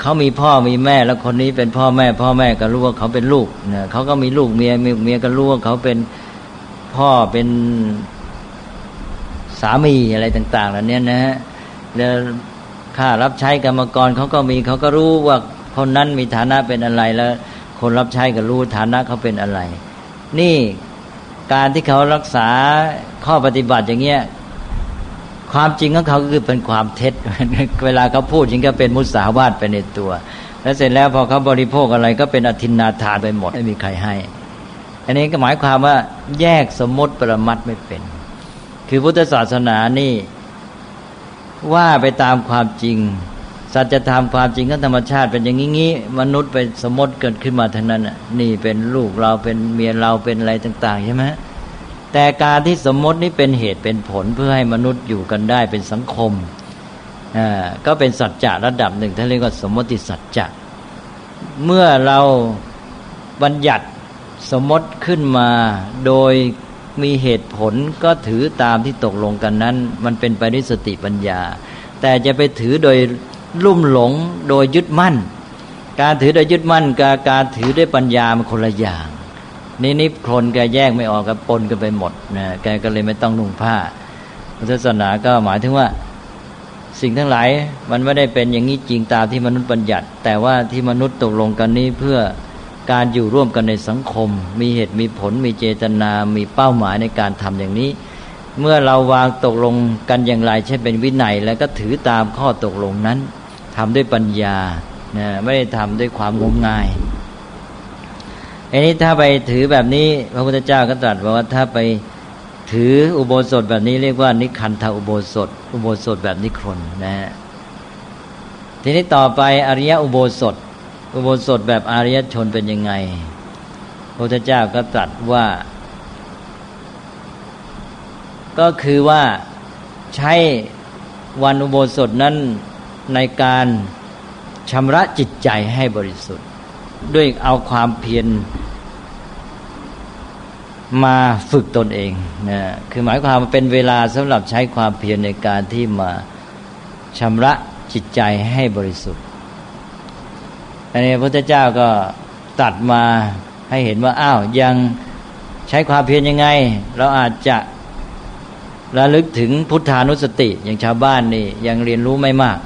เขามีพ่อมีแม่แล้วคนนี้เป็นพ่อแม่ พ่อแม่ก็รู้ว่าเขาเป็นลูกเนี่ยเขาก็มีลูกเมียมีเมียก็รู้ว่าเขาเป็นพ่อเป็นสามีอะไรต่างๆเหล่านี้นะฮะแล้วค่ารับใช้กรรมกรเขาก็มีเขาก็รู้ว่าคนนั้นมีฐานะเป็นอะไรแล้ว คนรับใช้ก็รู้ฐานะเขาเป็นอะไร นี่การที่เขารักษาข้อปฏิบัติอย่างเงี้ยความจริงของเขาคือเป็นความเท็จ เวลาเขาพูดจริงก็เป็นมุสาวาทไปในตัว แล้วเสร็จแล้วพอเขาบริโภคอะไรก็เป็นอธินาทานไปหมดไม่มีใครให้ อันนี้ก็หมายความว่าแยกสมมติปรมัตไม่เป็น คือพุทธศาสนานี่ว่าไปตามความจริง สัจธรรมความจริงของธรรมชาติเป็นอย่างนี้มนุษย์ไปสมมติเกิดขึ้นมาเทั้งนั้นนี่เป็นลูกเราเป็นเมียเราเป็นอะไรต่าง ๆ ใช่ไหมแต่การที่สมมตินี้เป็นเหตุเป็นผลเพื่อให้มนุษย์อยู่กันได้เป็นสังคมก็เป็นสัจจะระดับหนึ่งท่านเรียกว่าสมมติสัจจะเมื่อเราบัญญัติสมมติขึ้นมาโดยมีเหตุผลก็ถือตามที่ตกลงกันนั้น มันเป็นไปด้วยสติปัญญา แต่จะไปถือโดย ลุ่มหลงโดยยึดมั่น การถือโดยยึดมั่นกับการถือด้วยปัญญามันคนละอย่าง นี่นิพนแกแยกไม่ออกกับปนกันไปหมดนะแกก็เลยไม่ต้องนุ่งผ้าพุทธศาสนาก็หมายถึงว่าสิ่งทั้งหลายมันไม่ได้เป็นอย่างนี้จริงตามที่มนุษย์บัญญัติ แต่ว่าที่มนุษย์ตกลงกันนี้เพื่อการอยู่ร่วมกันในสังคม มีเหตุมีผล มีเจตนา มีเป้าหมายในการทำอย่างนี้ เมื่อเราวางตกลงกันอย่างไรใช่เป็นวินัยแล้วก็ถือตามข้อตกลงนั้น ทำด้วยปัญญานะไม่ได้ทำด้วยความงมงายอันนี้ถ้าไปถือแบบนี้ พระพุทธเจ้าก็ตรัสว่าถ้าไปถืออุโบสถแบบนี้เรียกว่านิคันธอุโบสถ อุโบสถแบบนิครนนะฮะทีนี้ต่อไปอริยอุโบสถ อุโบสถแบบอริยชนเป็นยังไง พระพุทธเจ้าก็ตรัสว่า ก็คือว่าใช้วันอุโบสถนั้น ในการชำระจิตใจให้บริสุทธิ์ ด้วยเอาความเพียรมาฝึกตนเองนะคือหมายความว่าเป็นเวลาสำหรับใช้ความเพียรในการที่มาชำระจิตใจให้บริสุทธิ์ อันนี้พระพุทธเจ้าก็ตัดมาให้เห็นว่าอ้าวยังใช้ความเพียรยังไง เราอาจจะระลึกถึงพุทธานุสติ อย่างชาวบ้านนี่ยังเรียนรู้ไม่มาก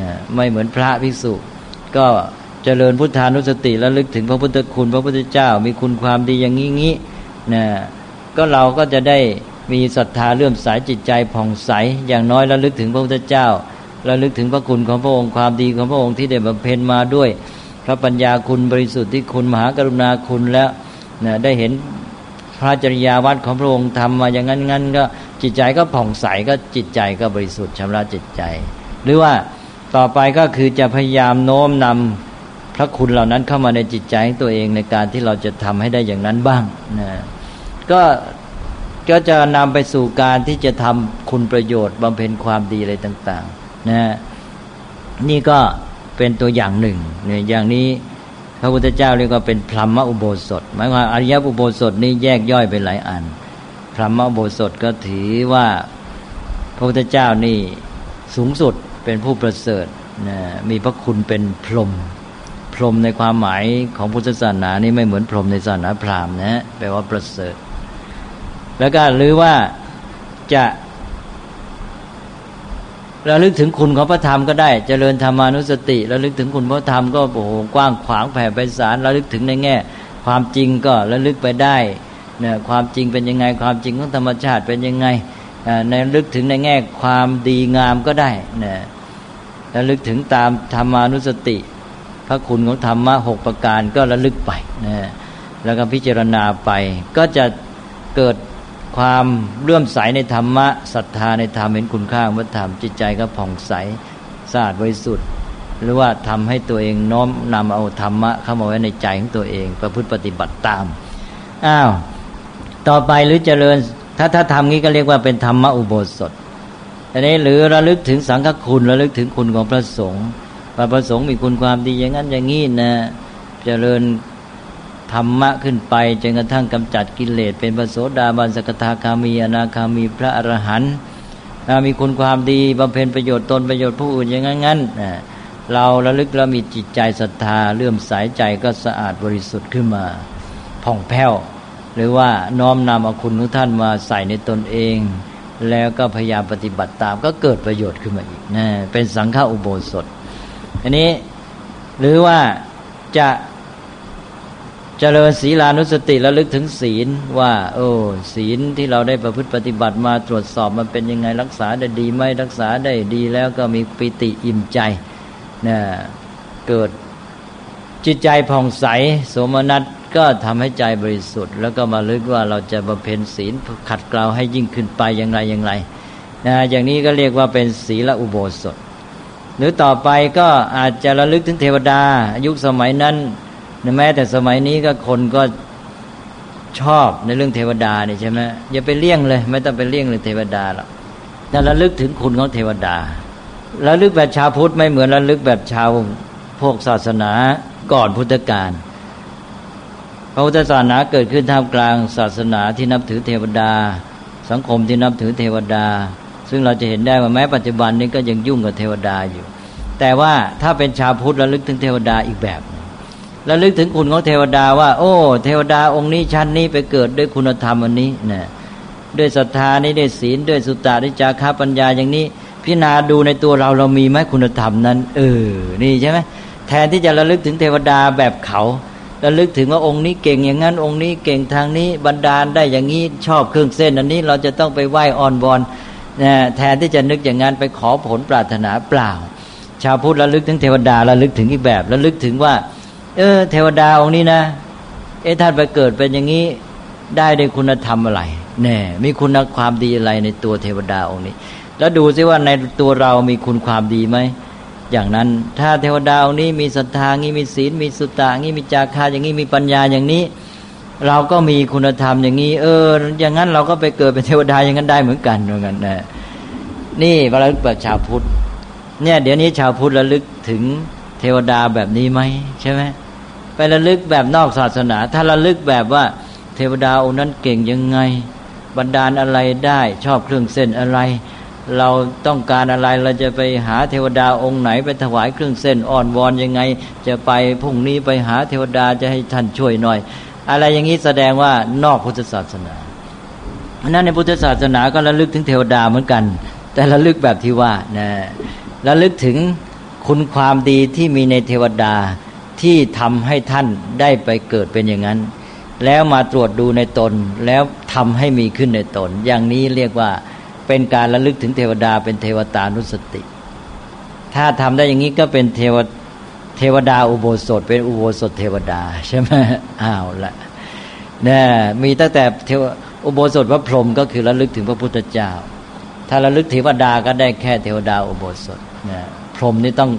นะไม่เหมือนพระภิกษุ ก็เจริญพุทธานุสติแล้วลึกถึงพระพุทธคุณพระพุทธเจ้า มีคุณความดีอย่างนี้งี้นะก็เราก็จะได้มีศรัทธาเลื่อมสายจิตใจผ่องใส อย่างน้อยแล้วลึกถึงพระพุทธเจ้าแล้วลึกถึงพระคุณของพระองค์ความดีของพระองค์ที่ได้บำเพ็ญมาด้วย พระปัญญาคุณบริสุทธิ์ที่คุณมหากรุณาคุณแล้วนะได้เห็นพระจริยาวัดของพระองค์ทำมาอย่างนั้นงั้นก็จิตใจก็ผ่องใสก็จิตใจก็บริสุทธิ์ชำระจิตใจ หรือว่า ต่อไปก็คือจะพยายามโน้มนำพระคุณเหล่านั้นเข้ามาในจิตใจของตัวเองในการที่เราจะทำให้ได้อย่างนั้นบ้างนะก็ก็จะนำไปสู่การที่จะทำคุณประโยชน์บำเพ็ญความดีอะไรต่างๆนะนี่ก็เป็นตัวอย่างหนึ่งเนี่ยอย่างนี้พระพุทธเจ้าเรียกว่าเป็นพรหมอุโบสถหมายความอริยอุโบสถนี้แยกย่อยเป็นหลายอันพรหมอุโบสถก็ถือว่าพระพุทธเจ้านี่สูงสุด เป็นผู้ประเสริฐนะมีพระคุณเป็นพรหมพรหมในความหมายของพุทธศาสนานี่ไม่เหมือนพรหมในศาสนาพราหมณ์นะแปลว่าประเสริฐ แล้วก็หรือว่าจะระลึกถึงคุณของพระธรรมก็ได้จเจริญธรรมานุสติระลึกถึงคุณพระธรรมก็โอ้โหกว้างขวางแผ่ไพศาลระลึกถึงในแง่ ความจริงก็ระลึกไปได้เนี่ยความจริงเป็นยังไง ความจริงของธรรมชาติเป็นยังไงในลึกถึงในแง่ความดีงามก็ได้เนี่ย ระลึกถึงตามธรรมานุสติ พระคุณของธรรมะหกประการก็ระลึกไปนะแล้วก็พิจารณาไป ก็จะเกิดความเลื่อมใสในธรรมะศรัทธาในธรรมเห็นคุณค่าของพระธรรมจิตใจก็ผ่องใสสะอาดบริสุทธิ์หรือว่าทำให้ตัวเองน้อมนำเอาธรรมะเข้ามาไว้ในใจของตัวเอง ประพฤติปฏิบัติตามอ้าวต่อไปหรือเจริญ ถ้าถ้าทำนี้ก็เรียกว่าเป็นธรรมะอุโบสถ อันนี้หรือระลึกถึงสังฆคุณระลึกถึงคุณของพระสงฆ์พระประสงค์มีคุณความดีอย่างนั้นอย่างนี้นะเจริญธรรมะขึ้นไปจนกระทั่งกำจัดกิเลสเป็นพระโสดาบันสกทาคามีอนาคามีพระอรหันต์มีคุณความดีบำเพ็ญประโยชน์ตนประโยชน์ผู้อื่นอย่างนั้นเราระลึกแล้วมีจิตใจศรัทธาเลื่อมสายใจก็สะอาดบริสุทธิ์ขึ้นมาผ่องแผ้ว หรือว่าน้อมนำเอาคุณของท่านมาใส่ในตนเอง แล้วก็พยายามปฏิบัติตามก็เกิดประโยชน์ขึ้นมาอีกนะเป็นสังฆาอุโบสถอันนี้หรือว่าจะเจริญศีลานุสติระลึกถึงศีลว่า โอ้ศีลที่เราได้ประพฤติปฏิบัติมาตรวจสอบมันเป็นยังไงรักษาได้ดีไหมรักษาได้ดีแล้วก็มีปิติอิ่มใจนะเกิดจิตใจผ่องใส สมนัตก็ทำให้ใจบริสุทธิ์ แล้วก็มาลึกว่าเราจะบำเพ็ญศีลขัดเกลาให้ยิ่งขึ้นไปอย่างไรอย่างไรนะอย่างนี้ก็เรียกว่าเป็นศีลอุโบสถ หรือต่อไปก็อาจจะระลึกถึงเทวดา ยุคสมัยนั้นแม้แต่สมัยนี้ก็คนก็ชอบในเรื่องเทวดาเนี่ยใช่ไหมอย่าไปเลี่ยงเลย ไม่ต้องไปเลี่ยงเลยเทวดาหรอกแต่ระลึกถึงคุณของเทวดาระลึกแบบชาวพุทธไม่เหมือนระลึกแบบชาวพวกศาสนาก่อนพุทธกาล พระพุทธศาสนาเกิดขึ้นท่ามกลางศาสนาที่นับถือเทวดา สังคมที่นับถือเทวดา ซึ่งเราจะเห็นได้ว่าแม้ปัจจุบันนี้ก็ยังยุ่งกับเทวดาอยู่ แต่ว่าถ้าเป็นชาวพุทธระลึกถึงเทวดาอีกแบบระลึกถึงคุณของเทวดาว่า โอ้ เทวดาองค์นี้ชั้นนี้ไปเกิดด้วยคุณธรรมอันนี้นะด้วยศรัทธานี้ด้วยศีลด้วยสุตตาด้วยจาคาปัญญาอย่างนี้พิจารณาดูในตัวเราเรามีไหมคุณธรรมนั้น เออ นี่ใช่ไหมแทนที่จะระลึกถึงเทวดาแบบเขา ระลึกถึงว่าองค์นี้เก่งอย่างนั้น องค์นี้เก่งทางนี้บรรดาลได้อย่างนี้ชอบเครื่องเส้น อันนี้เราจะต้องไปไหว้อ่อนบอนนะแทนที่จะนึกอย่างนั้นไปขอผลปรารถนาเปล่า ชาวพุทธระลึกถึงเทวดาระลึกถึงอีกแบบระลึกถึงว่า เออ เทวดาองค์นี้นะ เอท่านไปเกิดเป็นอย่างนี้ได้ด้วยคุณธรรมอะไรแน่มีคุณความดีอะไรในตัวเทวดาองค์นี้ แล้วดูซิว่าในตัวเรามีคุณความดีไหม อย่างนั้น ถ้าเทวดาองค์นี้มีศรัทธางี้มีศีลมีสุตตางี้มีจาคาอย่างนี้มีปัญญาอย่างนี้ เราก็มีคุณธรรมอย่างนี้ เออ อย่างนั้นเราก็ไปเกิดเป็นเทวดาอย่างนั้นได้เหมือนกันเหมือนกันนะนี่ระลึกแบบชาวพุทธเนี่ย เดี๋ยวนี้ชาวพุทธระลึกถึงเทวดาแบบนี้ไหมใช่ไหมไประลึกแบบนอกศาสนา ถ้าระลึกแบบว่า เทวดาองค์นั้นเก่งยังไง บรรดาลอะไรได้ ชอบเครื่องเส้นอะไร เราต้องการอะไรเราจะไปหาเทวดาองค์ไหนไปถวายเครื่องเส้นอ่อนวอนยังไง จะไปพรุ่งนี้ไปหาเทวดาจะให้ท่านช่วยหน่อย อะไรอย่างนี้แสดงว่านอกพุทธศาสนานั้นในพุทธศาสนาก็ระลึกถึงเทวดาเหมือนกัน แต่ระลึกแบบที่ว่านะระลึกถึงคุณความดีที่มีในเทวดาที่ทำให้ท่านได้ไปเกิดเป็นอย่างนั้น แล้วมาตรวจดูในตนแล้วทำให้มีขึ้นในตน อย่างนี้เรียกว่า เป็นการระลึกถึงเทวดา เป็นเทวตานุสติ ถ้าทำได้อย่างนี้ก็เป็นเทวเทวดาอุโบสถ เป็นอุโบสถเทวดาใช่ไหมอ้าวละเนี่ยมีตั้งแต่เทวอุโบสถพระพรหมก็คือระลึกถึงพระพุทธเจ้า ถ้าระลึกเทวดาก็ได้แค่เทวดาอุโบสถเนี่ยพรหมนี่ต้อง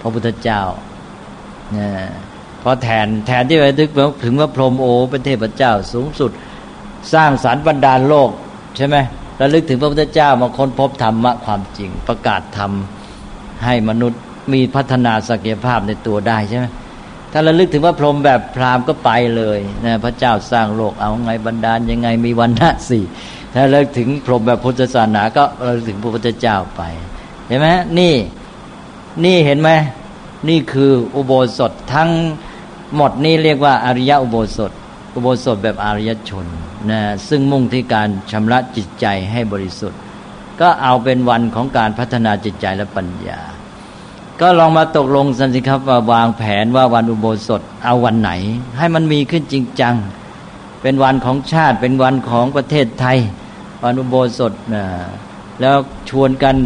พระพุทธเจ้าเนี่ยพราะแทนแทนที่จะลึกถึงว่าพรหมโอเป็นเทพเจ้าสูงสุด สร้างสารรค์บรรดาโลกใช่ไหม ระลึกถึงพระพุทธเจ้ามาค้นพบธรรมะความจริง ประกาศธรรมให้มนุษย์มีพัฒนาศักยภาพในตัวได้ใช่ไหมถ้าระลึกถึงว่าพรหมแบบพราหมณ์ก็ไปเลยนะพระเจ้าสร้างโลกเอาไงบรรดาลยังไงมีวันณะสี่ถ้าระลึกถึงพรหมแบบพุทธศาสนาก็ระลึกถึงพระพุทธเจ้าไปเห็นไหมนี่นี่เห็นไหมนี่คืออุโบสถทั้งหมดนี่เรียกว่าอริยอุโบสถ อุโบสถแบบอริยชนนะซึ่งมุ่งที่การชำระจิตใจให้บริสุทธิ์ ก็เอาเป็นวันของการพัฒนาจิตใจและปัญญา ก็ลองมาตกลงสันสิครับว่าวางแผนว่าวันอุโบสถเอาวันไหน ให้มันมีขึ้นจริงจัง เป็นวันของชาติเป็นวันของประเทศไทย วันอุโบสถนะแล้วชวนกัน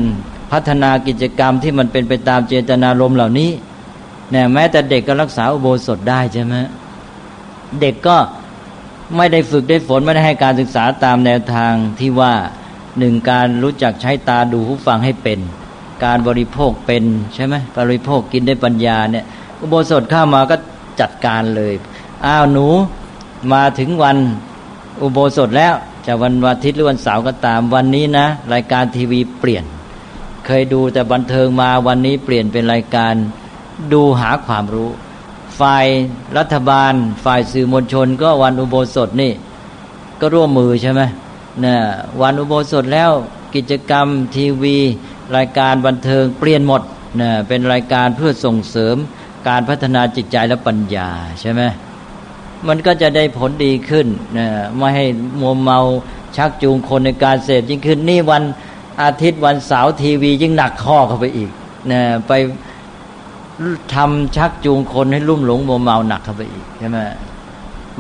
พัฒนากิจกรรมที่มันเป็นไปตามเจตนารมณ์เหล่านี้เนี่ยแม้แต่เด็กก็รักษาอุโบสถได้ใช่ไหม เด็กก็ไม่ได้ฝึกได้ฝนไม่ได้ให้การศึกษาตามแนวทางที่ว่าหนึ่งการรู้จักใช้ตาดูหูฟังให้เป็น การบริโภคเป็นใช่ไหมบริโภคกินได้ปัญญาเนี่ยอุโบสถเข้ามาก็จัดการเลยอ้าวหนูมาถึงวันอุโบสถแล้วจะวันวันอาทิตย์หรือวันเสาร์ก็ตามวันนี้นะ รายการทีวีเปลี่ยน เคยดูแต่บันเทิงมาวันนี้เปลี่ยนเป็นรายการดูหาความรู้ ฝ่ายรัฐบาล ฝ่ายสื่อมวลชน ก็วันอุโบสถนี่ ก็ร่วมมือใช่ไหมนะวันอุโบสถแล้วกิจกรรมทีวี รายการบันเทิงเปลี่ยนหมดนะเป็นรายการเพื่อส่งเสริมการพัฒนาจิตใจและปัญญาใช่ไหมมันก็จะได้ผลดีขึ้นนะไม่ให้มัวเมาชักจูงคนในการเสพยิ่งขึ้นนี่วันอาทิตย์วันเสาร์ทีวียิ่งหนักข้อเข้าไปอีกนะไป ทำชักจูงคนให้ลุ่มหลงมัวเมาหนักเข้าไปอีกใช่ไหม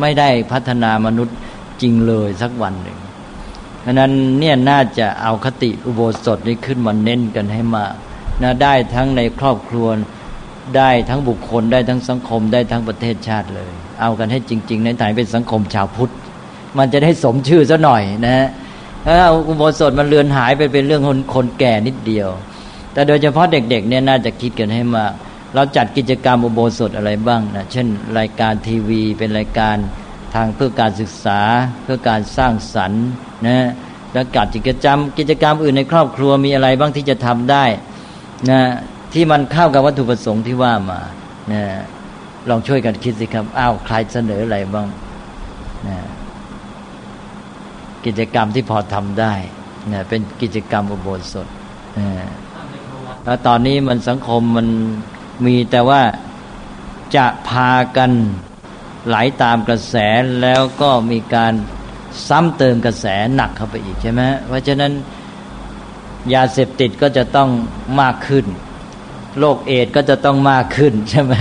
ไม่ได้พัฒนามนุษย์จริงเลยสักวันหนึ่งเพราะนั้นเนี่ยน่าจะเอาคติอุโบสถนี้ขึ้นมาเน้นกันให้มากนะได้ทั้งในครอบครัวได้ทั้งบุคคลได้ทั้งสังคมได้ทั้งประเทศชาติเลย เอากันให้จริง ๆ ในฐานเป็นสังคมชาวพุทธ มันจะได้สมชื่อซะหน่อยนะถ้าอุโบสถมันเลือนหายไปเป็นเรื่องคนคนแก่นิดเดียว แต่โดยเฉพาะเด็กๆเนี่ยน่าจะคิดกันให้มาก เราจัดกิจกรรมอุโบสถอะไรบ้างนะเช่น รายการทีวีเป็นรายการทางเพื่อการศึกษาเพื่อการสร้างสรรค์นะแล้วกัดกิจกรรม กิจกรรมอื่นในครอบครัวมีอะไรบ้างที่จะทำได้นะที่มันเข้ากับวัตถุประสงค์ที่ว่ามานะลองช่วยกันคิดสิครับอ้าวใครเสนออะไรบ้างนะกิจกรรมที่พอทำได้นะเป็นกิจกรรมอุโบสถนะแล้วตอนนี้มันสังคมมัน มีแต่ว่าจะพากันไหลาตามกระแสแล้วก็มีการซ้ำเติมกระแสหนักเข้าไปอีกใช่ไหมเพราะฉะนั้นยาเสพติดก็จะต้องมากขึ้นโรคเอดก็จะต้องมากขึ้นใช่ไหม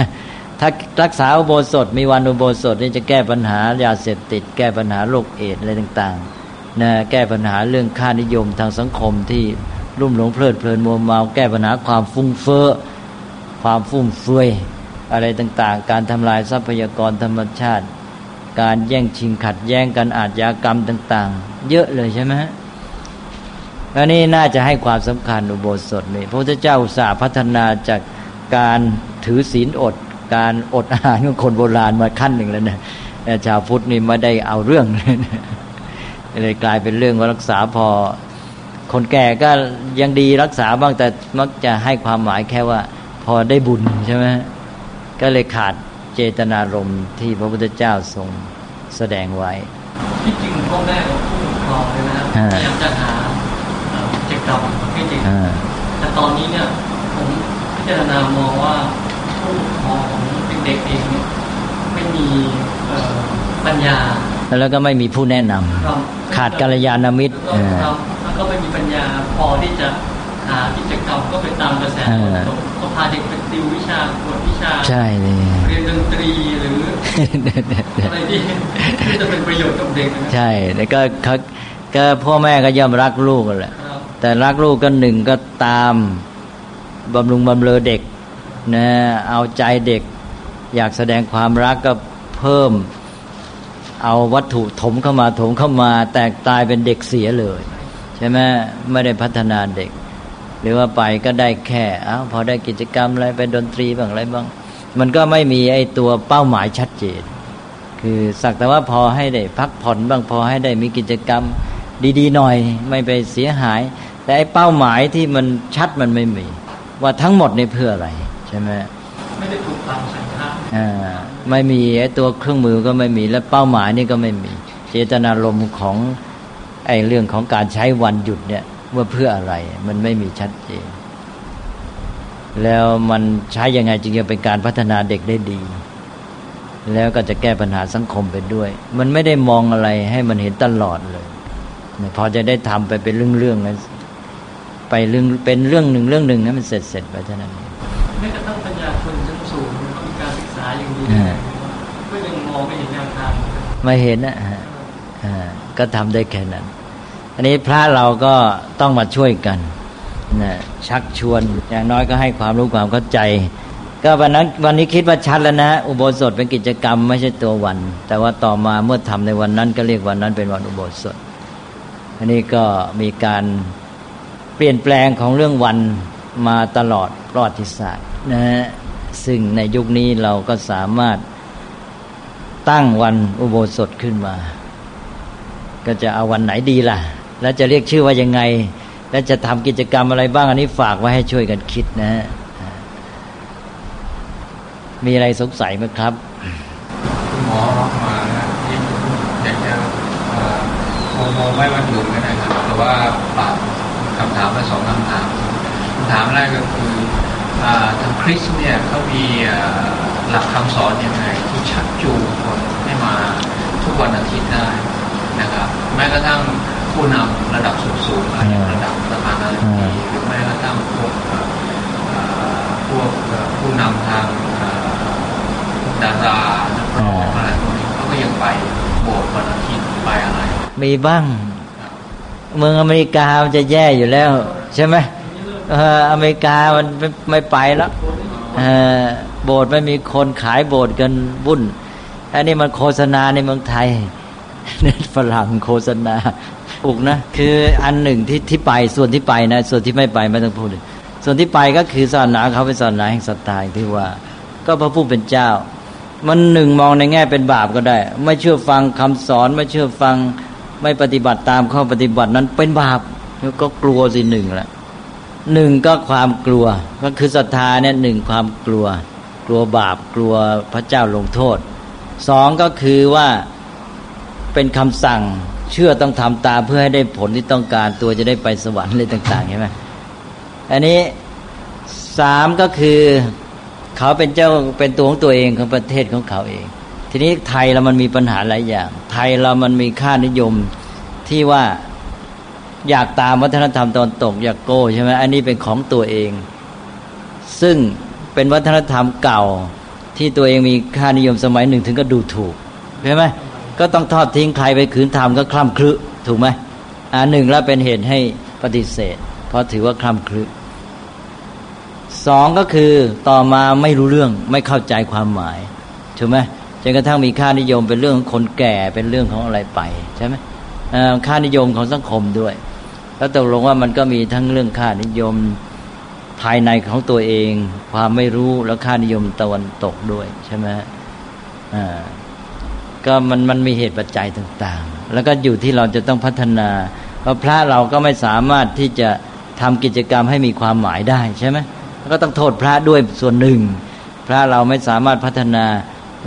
ถ้ารักษาอุโบสถมีวันอุโบสถนี่จะแก้ปัญหายาเสพติด แก้ปัญหาโรคเอดอะไรต่างๆนะแก้ปัญหาเรื่องค่านิยมทางสังคมที่รุ่มหลงเพลิดเพลินมัวเมา แก้ปัญหาความฟุ้งเฟ้อ ความฟุ่มเฟือยอะไรต่างๆ การทำลายทรัพยากรธรรมชาติ การแย่งชิงขัดแย้งกันอาชญากรรมต่าง ๆ เยอะเลยใช่ไหมอันนี้น่าจะให้ความสำคัญอุโบสถนี่พระพุทธเจ้าอุตสาห์พัฒนาจากการถือศีลอด การอดอาหารของคนโบราณมาขั้นหนึ่งแล้วนะชาวพุทธนี่ไม่ได้เอาเรื่องเลยเลยกลายเป็นเรื่องว่ารักษาพอ คนแก่ก็ยังดีรักษาบ้างแต่มักจะให้ความหมายแค่ว่า พอได้บุญใช่ไหมก็เลยขาดเจตนารมณ์ที่พระพุทธเจ้าทรงแสดงไว้ที่จริงพ่อแม่ของผู้ปกครองเลยนะพยายามจะหากิจกรรมให้เด็กแต่ตอนนี้เนี่ยผมพิจารณามองว่าผู้ปกครองของเด็กๆเองเนี่ยไม่มีปัญญา แล้วก็ไม่มีผู้แนะนำขาดกัลยาณมิตรแล้วก็ไม่มีปัญญาพอที่จะ หากิจกรรมก็ไปตามกระแสก็พาเด็กไปติววิชากวดวิชาใช่เลยเรียนดนตรีหรืออะไรที่ที่จะเป็นประโยชน์กับเด็กใช่แล้วก็เขาก็พ่อแม่ก็ย่อมรักลูกแหละแต่รักลูกก็หนึ่งก็ตามบำรุงบำเรอเด็กนะเอาใจเด็ก อยากแสดงความรักก็เพิ่ม เอาวัตถุถมเข้ามาถมเข้ามา แตกตายเป็นเด็กเสียเลย ใช่ไหมไม่ได้พัฒนาเด็ก หรือว่าไปก็ได้แค่อ้าวพอได้กิจกรรมอะไรไปดนตรีบ้างอะไรบ้าง มันก็ไม่มีไอ้ตัวเป้าหมายชัดเจน คือสักแต่ว่าพอให้ได้พักผ่อนบ้างพอให้ได้มีกิจกรรมดีๆหน่อย ไม่ไปเสียหาย แต่ไอ้เป้าหมายที่มันชัดมันไม่มี ว่าทั้งหมดในเพื่ออะไรใช่ไหมไม่ได้ถูกตามสัญชาอ่าไม่มีไอ้ตัวเครื่องมือก็ไม่มีและเป้าหมายนี่ก็ไม่มี เจตนารมณ์ของไอ้เรื่องของการใช้วันหยุดเนี่ย ว่าเพื่ออะไร มันไม่มีชัดเจน แล้วมันใช้ยังไงจึงจะเป็นการพัฒนาเด็กได้ดี แล้วก็จะแก้ปัญหาสังคมไปด้วย มันไม่ได้มองอะไรให้มันเห็นตลอดเลยพอจะได้ทำไปเป็นเรื่องๆนั้นไปเรื่องเป็นเรื่องหนึ่งเรื่องหนึ่งนั้นมันเสร็จเสร็จไปเท่านั้นเองไม่กระทั่งปัญญาชนชั้นสูงเขามีการศึกษาอย่างดีก็ยังมองไม่เห็นแนวทางไม่เห็นนะก็ทำได้แค่นั้น อันนี้พระเราก็ต้องมาช่วยกันนะชักชวนอย่างน้อยก็ให้ความรู้ความเข้าใจ ก็วันนั้นวันนี้คิดว่าชัดแล้วนะ อุโบสถเป็นกิจกรรมไม่ใช่ตัววัน แต่ว่าต่อมาเมื่อทำในวันนั้นก็เรียกวันนั้นเป็นวันอุโบสถ อันนี้ก็มีการเปลี่ยนแปลงของเรื่องวันมาตลอดประวัติศาสตร์นะฮะซึ่งในยุคนี้เราก็สามารถตั้งวันอุโบสถขึ้นมา ก็จะเอาวันไหนดีล่ะ แล้วจะเรียกชื่อว่ายังไง และจะทำกิจกรรมอะไรบ้าง อันนี้ฝากไว้ให้ช่วยกันคิดนะมีอะไรสงสัยไหมครับคุณหมอมานะที่อยากจะมองมองไม่วันอื่นก็ได้ครับแต่ว่าปากคำถามมาสองคำถามคำถามแรกก็คืออ่าทางคริสเนี่ยเขามีหลักคำสอนยังไงที่ชักจูงคนให้มาทุกวันอาทิตย์ได้ นะครับแม้กระทั่งผู้นำระดับสูงๆอาจจะระดับประธานาธิบดีหรือแม้กระทั่งพวกพวกผู้นำทางดารานักร้องอะไรพวกนี้เขาก็ยังไปโบสถ์วันอาทิตย์ไปอะไร มีบ้าง เมืองอเมริกามันจะแย่อยู่แล้ว ใช่ไหมเอออเมริกามันไม่ไปแล้วโบสถ์ไม่มีคนขายโบสถ์กันวุ่นอันนี้มันโฆษณาในเมืองไทย เน็ตฝรั่งโฆษณาถูกนะ คืออันหนึ่งที่ที่ไปส่วนที่ไปนะ ส่วนที่ไม่ไปไม่ต้องพูดเลยส่วนที่ไปก็คือศาสนาเขาเป็นศาสนาแห่งศรัทธาที่ว่า ก็พระผู้เป็นเจ้า มันหนึ่งมองในแง่เป็นบาปก็ได้ ไม่เชื่อฟังคำสอน ไม่เชื่อฟังไม่ปฏิบัติตามข้อปฏิบัตินั้นเป็นบาปแล้วก็กลัวสิหนึ่งแหละหนึ่งก็ความกลัว ก็คือศรัทธาเนี่ยหนึ่งความกลัว กลัวบาปกลัวพระเจ้าลงโทษสองก็คือว่า เป็นคำสั่ง เชื่อต้องทำตามเพื่อให้ได้ผลที่ต้องการตัวจะได้ไปสวรรค์อะไรต่างๆใช่ไหมอันนี้สามก็คือเขาเป็นเจ้าเป็นตัวของตัวเองของประเทศของเขาเอง ทีนี้ไทยเรามันมีปัญหาหลายอย่าง ไทยเรามันมีค่านิยมที่ว่าอยากตามวัฒนธรรมตอนตกอยากโก้ใช่ไหมอันนี้เป็นของตัวเอง ซึ่งเป็นวัฒนธรรมเก่าที่ตัวเองมีค่านิยมสมัยหนึ่งถึงก็ดูถูกใช่ไหม ก็ต้องทอดทิ้งใครไปขืนทำก็คล่ำคลึถูกไหมอันหนึ่งแล้วเป็นเหตุให้ปฏิเสธ เพราะถือว่าคล่ำคลึสองก็คือต่อมาไม่รู้เรื่องไม่เข้าใจความหมายถูกไหมจนกระทั่งมีค่านิยมเป็นเรื่องของคนแก่เป็นเรื่องของอะไรไปใช่ไหมค่านิยมของสังคมด้วย แล้วตกลงว่ามันก็มีทั้งเรื่องค่านิยมภายในของตัวเอง ความไม่รู้แล้วค่านิยมตะวันตกด้วยใช่ไหมอ่า ก็มันมันมีเหตุปัจจัยต่างๆ แล้วก็อยู่ที่เราจะต้องพัฒนา เพราะพระเราก็ไม่สามารถที่จะทำกิจกรรมให้มีความหมายได้ใช่ไหมก็ต้องโทษพระด้วยส่วนหนึ่ง พระเราไม่สามารถพัฒนา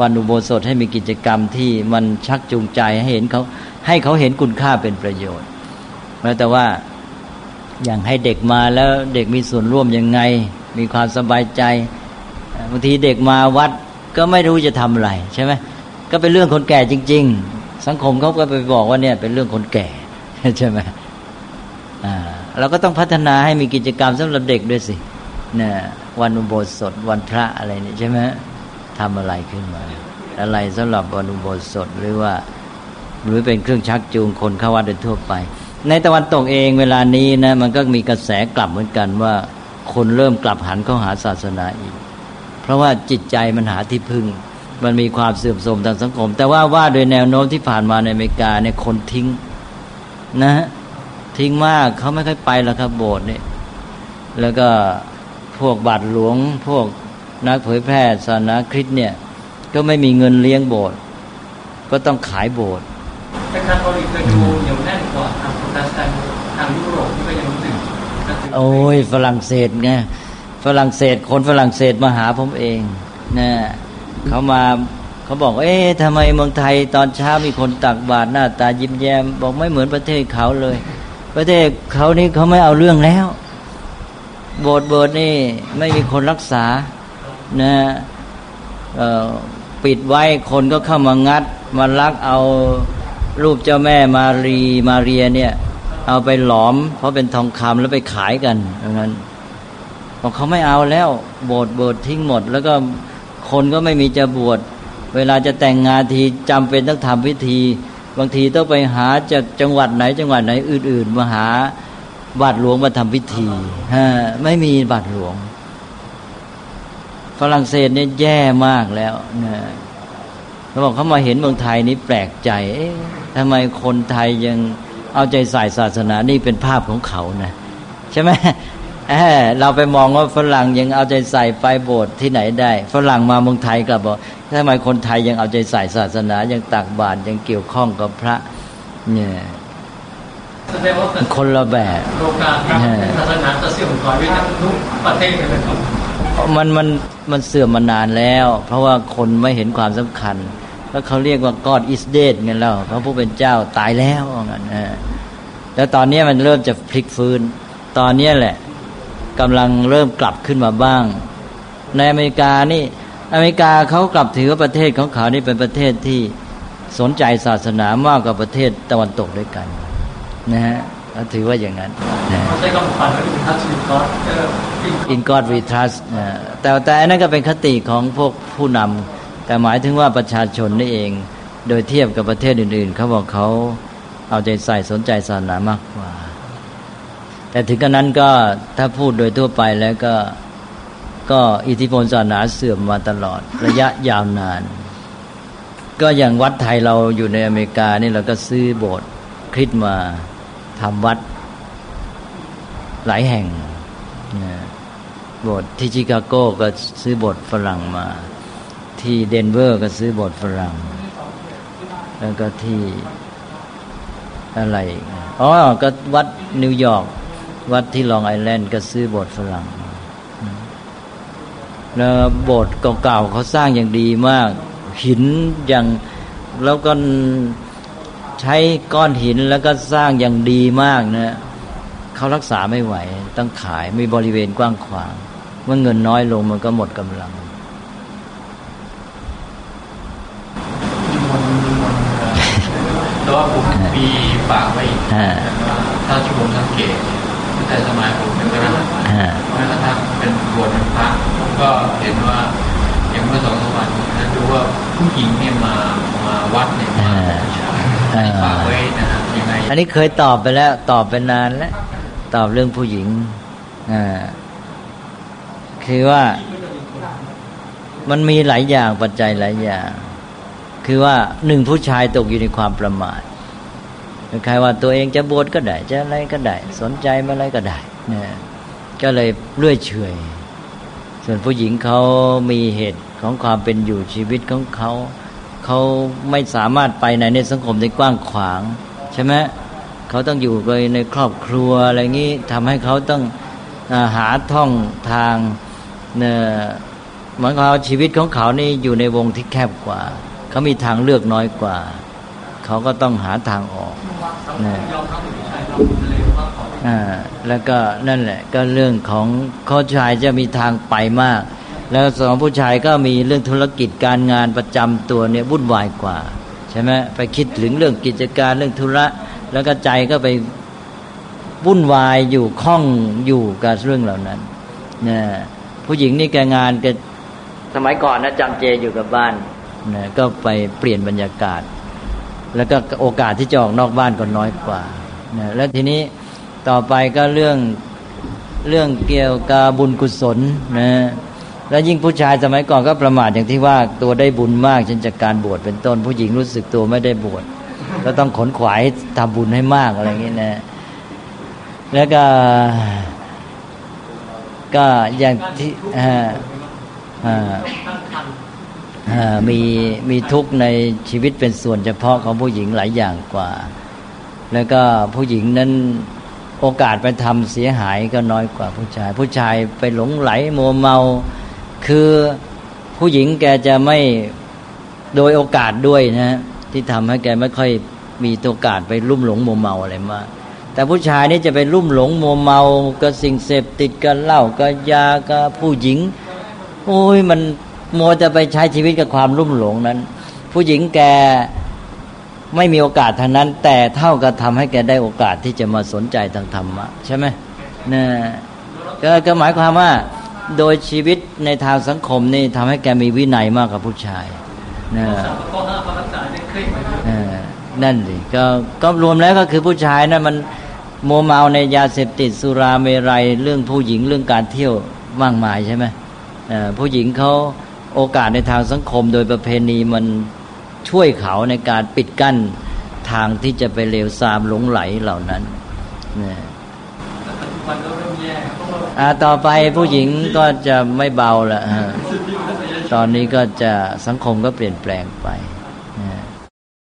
วันอุโบสถให้มีกิจกรรมที่มันชักจูงใจให้เห็นเขาให้เขาเห็นคุณค่าเป็นประโยชน์แม้แต่ว่าอย่างให้เด็กมาแล้วเด็กมีส่วนร่วมยังไง มีความสบายใจบางทีเด็กมาวัดก็ไม่รู้จะทำอะไรใช่ไหม ก็เป็นเรื่องคนแก่จริง ๆ สังคมเขาก็ไปบอกว่าเนี่ย เป็นเรื่องคนแก่ใช่ไหมอ่าเราก็ต้องพัฒนาให้มีกิจกรรมสำหรับเด็กด้วยสิเนี่ยวันอุโบสถวันพระอะไรเนี่ยใช่ไหมทำอะไรขึ้นมา อะไรสำหรับวันอุโบสถหรือว่า หรือเป็นเครื่องชักจูงคนเข้าวัดโดยทั่วไป ในตะวันตกเองเวลานี้นะมันก็มีกระแสกลับเหมือนกันว่า คนเริ่มกลับหันเข้าหาศาสนาอีก เพราะว่าจิตใจมันหาที่พึ่ง มันมีความเสื่อมโทรมทางสังคม แต่ว่าว่าโดยแนวโน้มที่ผ่านมาในอเมริกาเนี่ยคนทิ้งนะทิ้งมากเขาไม่ค่อยไปแล้วครับโบสถ์เนี่ยแล้วก็พวกบาทหลวง พวกนักเผยแพร่ศาสนาคริสต์เนี่ย ก็ไม่มีเงินเลี้ยงโบสถ์ก็ต้องขายโบสถ์แต่คาทอลิกจะดูเหนียวแน่นกว่าทางโปรเตสแตนต์ทางยุโรปที่ก็ยังรู้สึกโอ้ยฝรั่งเศสไงฝรั่งเศสคนฝรั่งเศสมาหาผมเองนะ เขามาเขาบอก เอ๊ะทำไมเมืองไทยตอนเช้ามีคนตักบาตรหน้าตายิ้มแย้ม บอกไม่เหมือนประเทศเขาเลย ประเทศเขานี่เขาไม่เอาเรื่องแล้ว โบสถ์โบสถ์นี่ไม่มีคนรักษานะปิดไว้คนก็เข้ามางัด มาลักเอารูปเจ้าแม่มารีมาเรียเนี่ย เอาไปหลอม เพราะเป็นทองคำแล้วไปขายกันดังนั้นบอกเขาไม่เอาแล้ว โบสถ์โบสถ์ทิ้งหมด แล้วก็ คนก็ไม่มีจะบวชเวลาจะแต่งงานทีจำเป็นต้องทำพิธี บางทีต้องไปหาจากจังหวัดไหน จังหวัดไหนอื่น ๆมาหาบาทหลวงมาทำพิธีฮะไม่มีบาทหลวง ฝรั่งเศสเนี่ยแย่มากแล้วนะเขาบอกเขามาเห็นเมืองไทยนี้แปลกใจเอ๊ะทำไมคนไทยยังเอาใจใส่ศาสนานี่เป็นภาพของเขานะใช่ไหม เเราไปมองว่าฝรั่งยังเอาใจใส่ไปโบสถ์ที่ไหนได้ ฝรั่งมาเมืองไทยกลับบอกทำไมคนไทยยังเอาใจใส่ศาสนา ยังตักบาตรยังเกี่ยวข้องกับพระ เนี่ยคนละแบบโลกาศาสนาจะเสื่อมถอยไปทั้งทุกประเทศเลยครับมันมันมันเสื่อมมานานแล้ว เพราะว่าคนไม่เห็นความสำคัญ แล้วเขาเรียกว่า God is dead เงี้ยแล้วพระผู้เป็นเจ้าตายแล้วงั้นแล้วตอนนี้มันเริ่มจะพลิกฟื้น ตอนนี้แหละ กำลังเริ่มกลับขึ้นมาบ้าง ในอเมริกานี่อเมริกาเขากลับถือว่าประเทศของเขานี่เป็นประเทศที่สนใจศาสนามากกว่าประเทศตะวันตกด้วยกัน นะฮะเขาถือว่าอย่างนั้นนะใช้คำขวัญว่าอินทัชวิกอดอินกอดวีทัสแต่แต่นนั้นก็เป็นคติของพวกผู้นำแต่หมายถึงว่าประชาชนนี่เอง โดยเทียบกับประเทศอื่น ๆ เขาบอกเขาเอาใจใส่สนใจศาสนามากกว่า แต่ถึงกระนั้นก็ถ้าพูดโดยทั่วไปแล้วก็ก็อิทธิพลศาสนาเสื่อมมาตลอด ระยะยาวนาน ก็อย่างวัดไทยเราอยู่ในอเมริกานี่เราก็ซื้อโบสถ์คริสต์มาทำวัดหลายแห่งโบสถ์ที่ชิคาโกก็ซื้อโบสถ์ฝรั่งมา ที่เดนเวอร์ก็ซื้อโบสถ์ฝรั่ง แล้วก็ที่อะไรอ๋อก็วัดนิวยอร์ก วัดที่ลองไอแลนด์ก็ซื้อโบสถ์ฝรั่งแล้วโบสถ์เก่าๆเขาสร้างอย่างดีมาก หินอย่างแล้วก็ใช้ก้อนหินแล้วก็สร้างอย่างดีมากนะเขารักษาไม่ไหว ต้องขายมีบริเวณกว้างขวางเมื่อเงินน้อยลงมันก็หมดกำลังแต่ว่าผมมีฝากไว้ถ้าช่วงสังเกตตั้ง แต่สมัยผมเป็นคณะแม้กระทั่งเป็นบวชเป็นพระผมก็เห็นว่าอย่างเมื่อสองสามวันนะดูว่าผู้หญิงเนี่ยมามาวัดเนี่ยมาฝากไว้นะยังไงอันนี้เคยตอบไปแล้ว ตอบไปนานแล้ว ตอบเรื่องผู้หญิงอ่าคือว่ามันมีหลายอย่างปัจจัยหลายอย่าง คือว่าหนึ่งผู้ชายตกอยู่ในความประมาท ใครว่าตัวเองจะบวชก็ได้ จะอะไรก็ได้ สนใจมาอะไรก็ได้เนี่ยก็เลยเลื่อยเฉยส่วนผู้หญิงเขามีเหตุของความเป็นอยู่ชีวิตของเขาเขาไม่สามารถไปในในสังคมในกว้างขวาง ใช่ไหมเขาต้องอยู่ในครอบครัวอะไรงี้ทำให้เขาต้องหาท่องทางเนี่ยเหมือนเขาชีวิตของเขานี่อยู่ในวงที่แคบกว่า เขามีทางเลือกน้อยกว่า เขาก็ต้องหาทางออกนะอ่าแล้วก็นั่นแหละ ก็เรื่องของข้อชายจะมีทางไปมาก แล้วสองผู้ชายก็มีเรื่องธุรกิจการงานประจำตัวเนี่ยวุ่นวายกว่าใช่ไหมไปคิดถึงเรื่องกิจการเรื่องธุระ แล้วก็ใจก็ไปวุ่นวายอยู่ข้องอยู่กับเรื่องเหล่านั้นนะผู้หญิงนี่แกงานแกสมัยก่อนนะจำเจอยู่กับบ้านนะก็ไปเปลี่ยนบรรยากาศ แล้วก็โอกาสที่จะออกนอกบ้านก็น้อยกว่านะแล้วทีนี้ต่อไปก็เรื่องเรื่องเกี่ยวกับบุญกุศลนะแล้วยิ่งผู้ชายสมัยก่อนก็ประมาทอย่างที่ว่าตัวได้บุญมากเช่นจากการบวชเป็นต้นผู้หญิงรู้สึกตัวไม่ได้บวชก็ต้องขนขวายทำบุญให้มากอะไรอย่างนี้นะแล้วก็ ก็อย่างที่อ่า มีมีทุกข์ในชีวิตเป็นส่วนเฉพาะของผู้หญิงหลายอย่างกว่า แล้วก็ผู้หญิงนั้นโอกาสไปทำเสียหายก็น้อยกว่าผู้ชาย ผู้ชายไปหลงไหลมัวเมา คือผู้หญิงแกจะไม่โดยโอกาสด้วยนะ ที่ทำให้แกไม่ค่อยมีโอกาสไปลุ่มหลงมัวเมาอะไรมากแต่ผู้ชายนี่จะไปลุ่มหลงมัวเมากับสิ่งเสพติดกับเหล้ากับยากับผู้หญิง โอ้ยมัน โมจะไปใช้ชีวิตกับความลุ่มหลงนั้น ผู้หญิงแกไม่มีโอกาสทางนั้น แต่เท่ากับทำให้แกได้โอกาสที่จะมาสนใจทางธรรมะใช่ไหมเนี่ยก็หมายความว่า โดยชีวิตในทางสังคมนี่ทำให้แกมีวินัยมากกว่าผู้ชายเนี่ยนั่นสิก็ก็รวมแล้วก็คือผู้ชายนะั่นมันโมเมาในยาเสพติดสุราเมรัยเรื่องผู้หญิงเรื่องการเที่ยวมากมายใช่ไหมผู้หญิงเขา โอกาสในทางสังคมโดยประเพณีมันช่วยเขาในการปิดกั้นทางที่จะไปเลวทรามหลงไหลเหล่านั้นเนี่ยต่อไปผู้หญิงก็จะไม่เบาละตอนนี้ก็จะสังคมก็เปลี่ยนแปลงไป